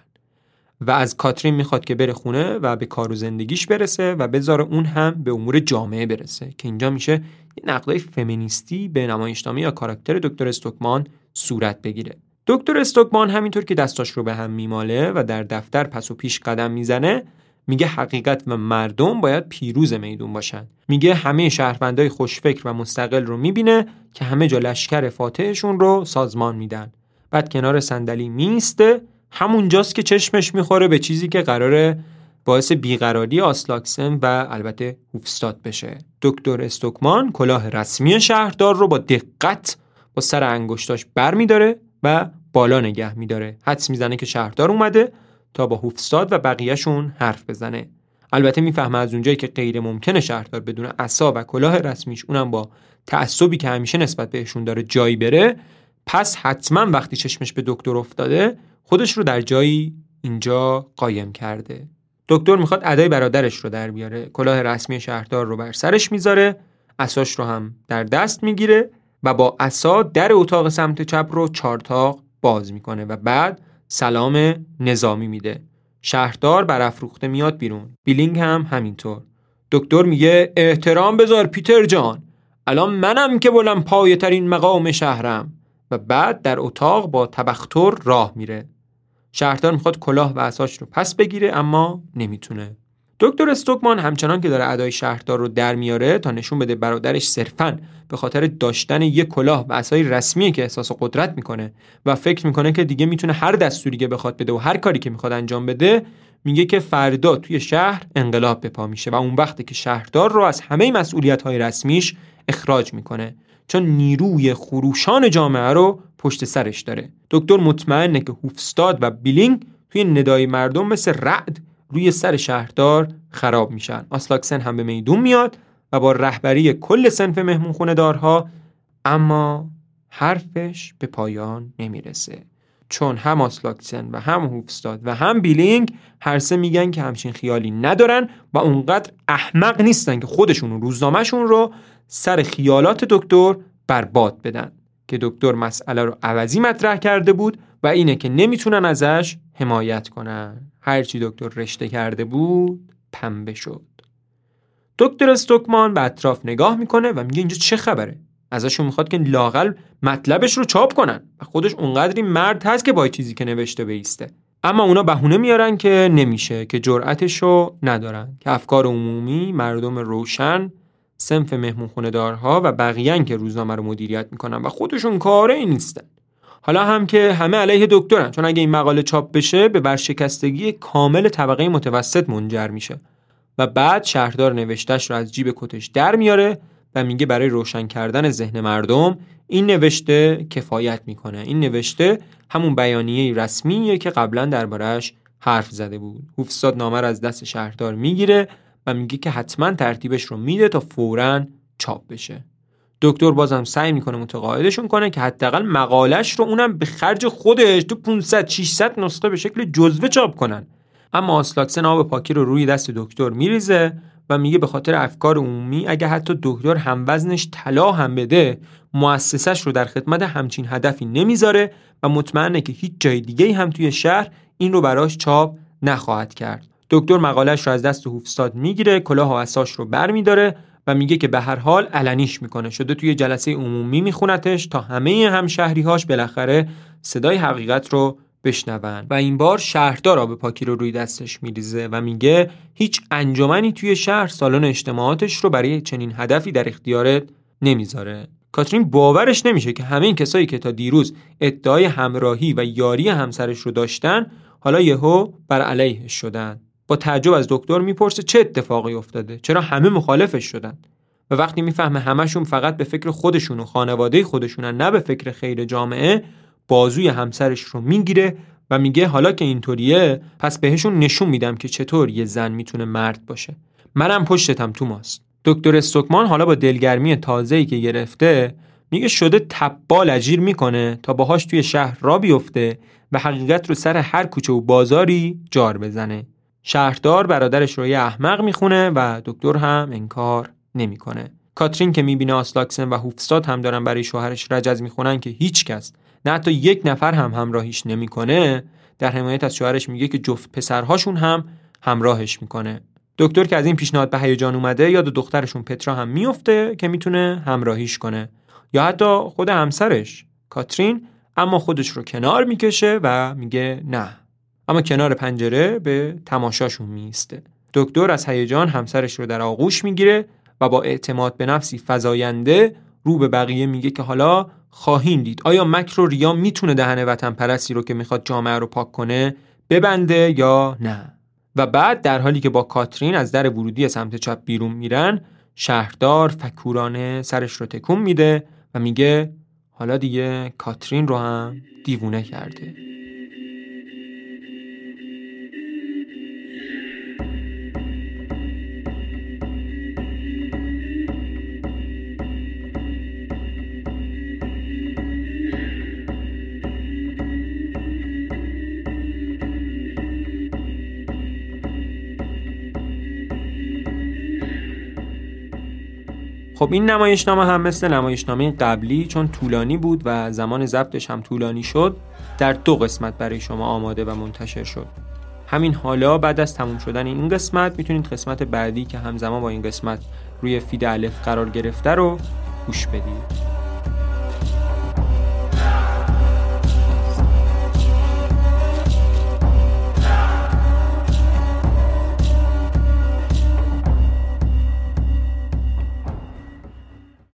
و از کاترین می‌خواد که بره خونه و به کار و زندگیش برسه و بذاره اون هم به امور جامعه برسه که اینجا میشه یه نقدای فمینیستی به نمایشنامه یا کاراکتر دکتر استوکمان صورت بگیره. دکتر استوکمان همینطور که دستاش رو به هم میماله و در دفتر پس و پیش قدم می‌زنه میگه حقیقت و مردم باید پیروز میدون باشن. میگه همه شهروندای خوشفکر و مستقل رو می‌بینه که همه جا لشکر فاتحشون رو سازمان میدن. بعد کنار صندلی میسته همونجاست که چشمش می‌خوره به چیزی که قراره باعث بیقراری آسلاکسن و البته هوفستاد بشه. دکتر استوکمان کلاه رسمی شهردار رو با دقت با سر انگشتاش بر میداره و بالا نگه میداره. حدس می‌زنه که شهردار اومده تا با هوفستاد و بقیهشون حرف بزنه. البته می‌فهمه از اونجایی که غیر ممکنه شهردار بدون عصا و کلاه رسمیش اونم با تعصبی که همیشه نسبت بهشون داره جایی بره پس حتما وقتی چشمش به دکتر افتاده خودش رو در جایی اینجا قایم کرده. دکتر می‌خواد ادای برادرش رو در بیاره. کلاه رسمی شهردار رو بر سرش می‌ذاره. اساش رو هم در دست می‌گیره و با اسا در اتاق سمت چپ رو چارتاق باز می‌کنه و بعد سلام نظامی میده. شهردار برافروخته میاد بیرون. بیلینگ هم همینطور. دکتر میگه احترام بذار پیتر جان. الان منم که بلند پایه ترین مقام شهرم. و بعد در اتاق با تبختر راه میره. شهردار می‌خواد کلاه و اساش رو پس بگیره اما نمی‌تونه. دکتر استوکمان همچنان که داره ادای شهردار رو در میاره تا نشون بده برادرش صرفا به خاطر داشتن یک کلاه و اسای رسمی که احساس قدرت می‌کنه و فکر می‌کنه که دیگه می‌تونه هر دستوری که بخواد بده و هر کاری که می‌خواد انجام بده میگه که فردا توی شهر انقلاب به پا میشه و اون وقتی که شهردار رو از همه مسئولیت های رسمیش اخراج می‌کنه. چون نیروی خروشان جامعه رو پشت سرش داره. دکتر مطمئنه که هوفستاد و بیلینگ توی ندای مردم مثل رعد روی سر شهردار خراب میشن. آسلاکسن هم به میدون میاد و با رهبری کل سنف مهمون دارها اما حرفش به پایان نمی‌رسه. چون هم آسلاکسن و هم هوفستاد و هم بیلینگ هر سه میگن که همچین خیالی ندارن و اونقدر احمق نیستن که خودشون و روزنامهشون رو سر خیالات دکتر برباد بدن. که دکتر مسئله رو عوضی مطرح کرده بود و اینه که نمی‌تونن ازش حمایت کنن. هرچی دکتر رشته کرده بود پنبه شد. دکتر استوکمان به اطراف نگاه می‌کنه و میگه اینجا چه خبره؟ ازشون می‌خواد که لاقل مطلبش رو چاپ کنن و خودش اونقدری مرد هست که با چیزی که نوشته بیسته. اما اونا بهونه میارن که نمیشه که جرأتش رو ندارن. که افکار عمومی مردم روشن سنف مهمون دارها و بقیه که روزنامه رو مدیریت می‌کنن و خودشون کاره نیستن. حالا هم که همه علیه دکترن چون اگه این مقاله چاپ بشه به ورشکستگی کامل طبقه متوسط منجر میشه و بعد شهردار نوشتش رو از جیب کتش در میاره و میگه برای روشن کردن ذهن مردم این نوشته کفایت می‌کنه. این نوشته همون بیانیه رسمیه که قبلا دربارهش حرف زده بود. هوفستاد نامه از دست شهردار می‌گیره میگه که حتما ترتیبش رو میده تا فورا چاپ بشه. دکتر بازم سعی می‌کنه متقاعدشون کنه که حداقل مقالش رو اونم به خرج خودش تو 500 600 نسخه به شکل جزوه چاپ کنن. اما آسلاکسن آب پاکی رو روی دست دکتر میریزه و میگه به خاطر افکار عمومی اگه حتی دکتر هم وزنش طلا هم بده مؤسسش رو در خدمت همچین هدفی نمی‌ذاره و مطمئنه که هیچ جای دیگه هم توی شهر این رو براش چاپ نخواهد کرد. دکتر مقالش رو از دست هوفستاد می‌گیره کلاه و اساش رو برمیداره و میگه که به هر حال علنیش می‌کنه. شده توی جلسه عمومی میخونتش تا همه همشهریهاش بالاخره صدای حقیقت رو بشنون. و این بار شهردار آب پاکی رو روی دستش میریزه و میگه هیچ انجمنی توی شهر سالن اجتماعاتش رو برای چنین هدفی در اختیارت نمی‌ذاره. کاترین باورش نمیشه که همه این کسایی که تا دیروز ادعای همراهی و یاری همسرش رو داشتن حالا یهو بر علیهش شدن. با تعجب از دکتر می‌پرسه چه اتفاقی افتاده؟ چرا همه مخالفش شدن؟ و وقتی می‌فهمه همشون فقط به فکر خودشون و خانواده خودشونن نه به فکر خیر جامعه بازوی همسرش رو می‌گیره و میگه حالا که اینطوریه پس بهشون نشون میدم که چطور یه زن می‌تونه مرد باشه. منم پشتتم توماس دکتر استوکمان حالا با دلگرمی تازه‌ای که گرفته میگه شده تبال اجیر می‌کنه تا باهاش توی شهر را بیفته و حقیقت رو سر هر کوچه و بازاری جار بزنه. شهردار برادرش رو یه احمق می‌خونه و دکتر هم انکار نمی‌کنه. کاترین که می‌بینه آسلاکسن و هوفستاد هم دارن برای شوهرش رجز می‌خونن که هیچ کس نه حتی یک نفر هم همراهیش نمی‌کنه در حمایت از شوهرش میگه که جفت پسرهاشون هم همراهش می‌کنه. دکتر که از این پیشنهاد به هیجان اومده یاد دخترشون پترا هم میفته که می‌تونه همراهیش کنه. یا حتی خود همسرش کاترین اما خودش رو کنار می‌کشه و میگه نه. اما کنار پنجره به تماشاشون میسته دکتر از هیجان همسرش رو در آغوش می‌گیره و با اعتماد به نفسی فزاینده رو به بقیه میگه که حالا خواهیم دید. آیا مکر و ریا می‌تونه دهن وطن پرستی رو که می‌خواد جامعه رو پاک کنه ببنده یا نه؟ و بعد در حالی که با کاترین از در ورودی سمت چپ بیرون میرن شهردار فکورانه سرش رو تکون میده و میگه حالا دیگه کاترین رو هم دیوونه کرده. خب این نمایشنامه هم مثل نمایشنامه قبلی چون طولانی بود و زمان ضبطش هم طولانی شد در دو قسمت برای شما آماده و منتشر شد. همین حالا بعد از تموم شدن این قسمت می‌تونید قسمت بعدی که همزمان با این قسمت روی فید الف قرار گرفته رو گوش بدید.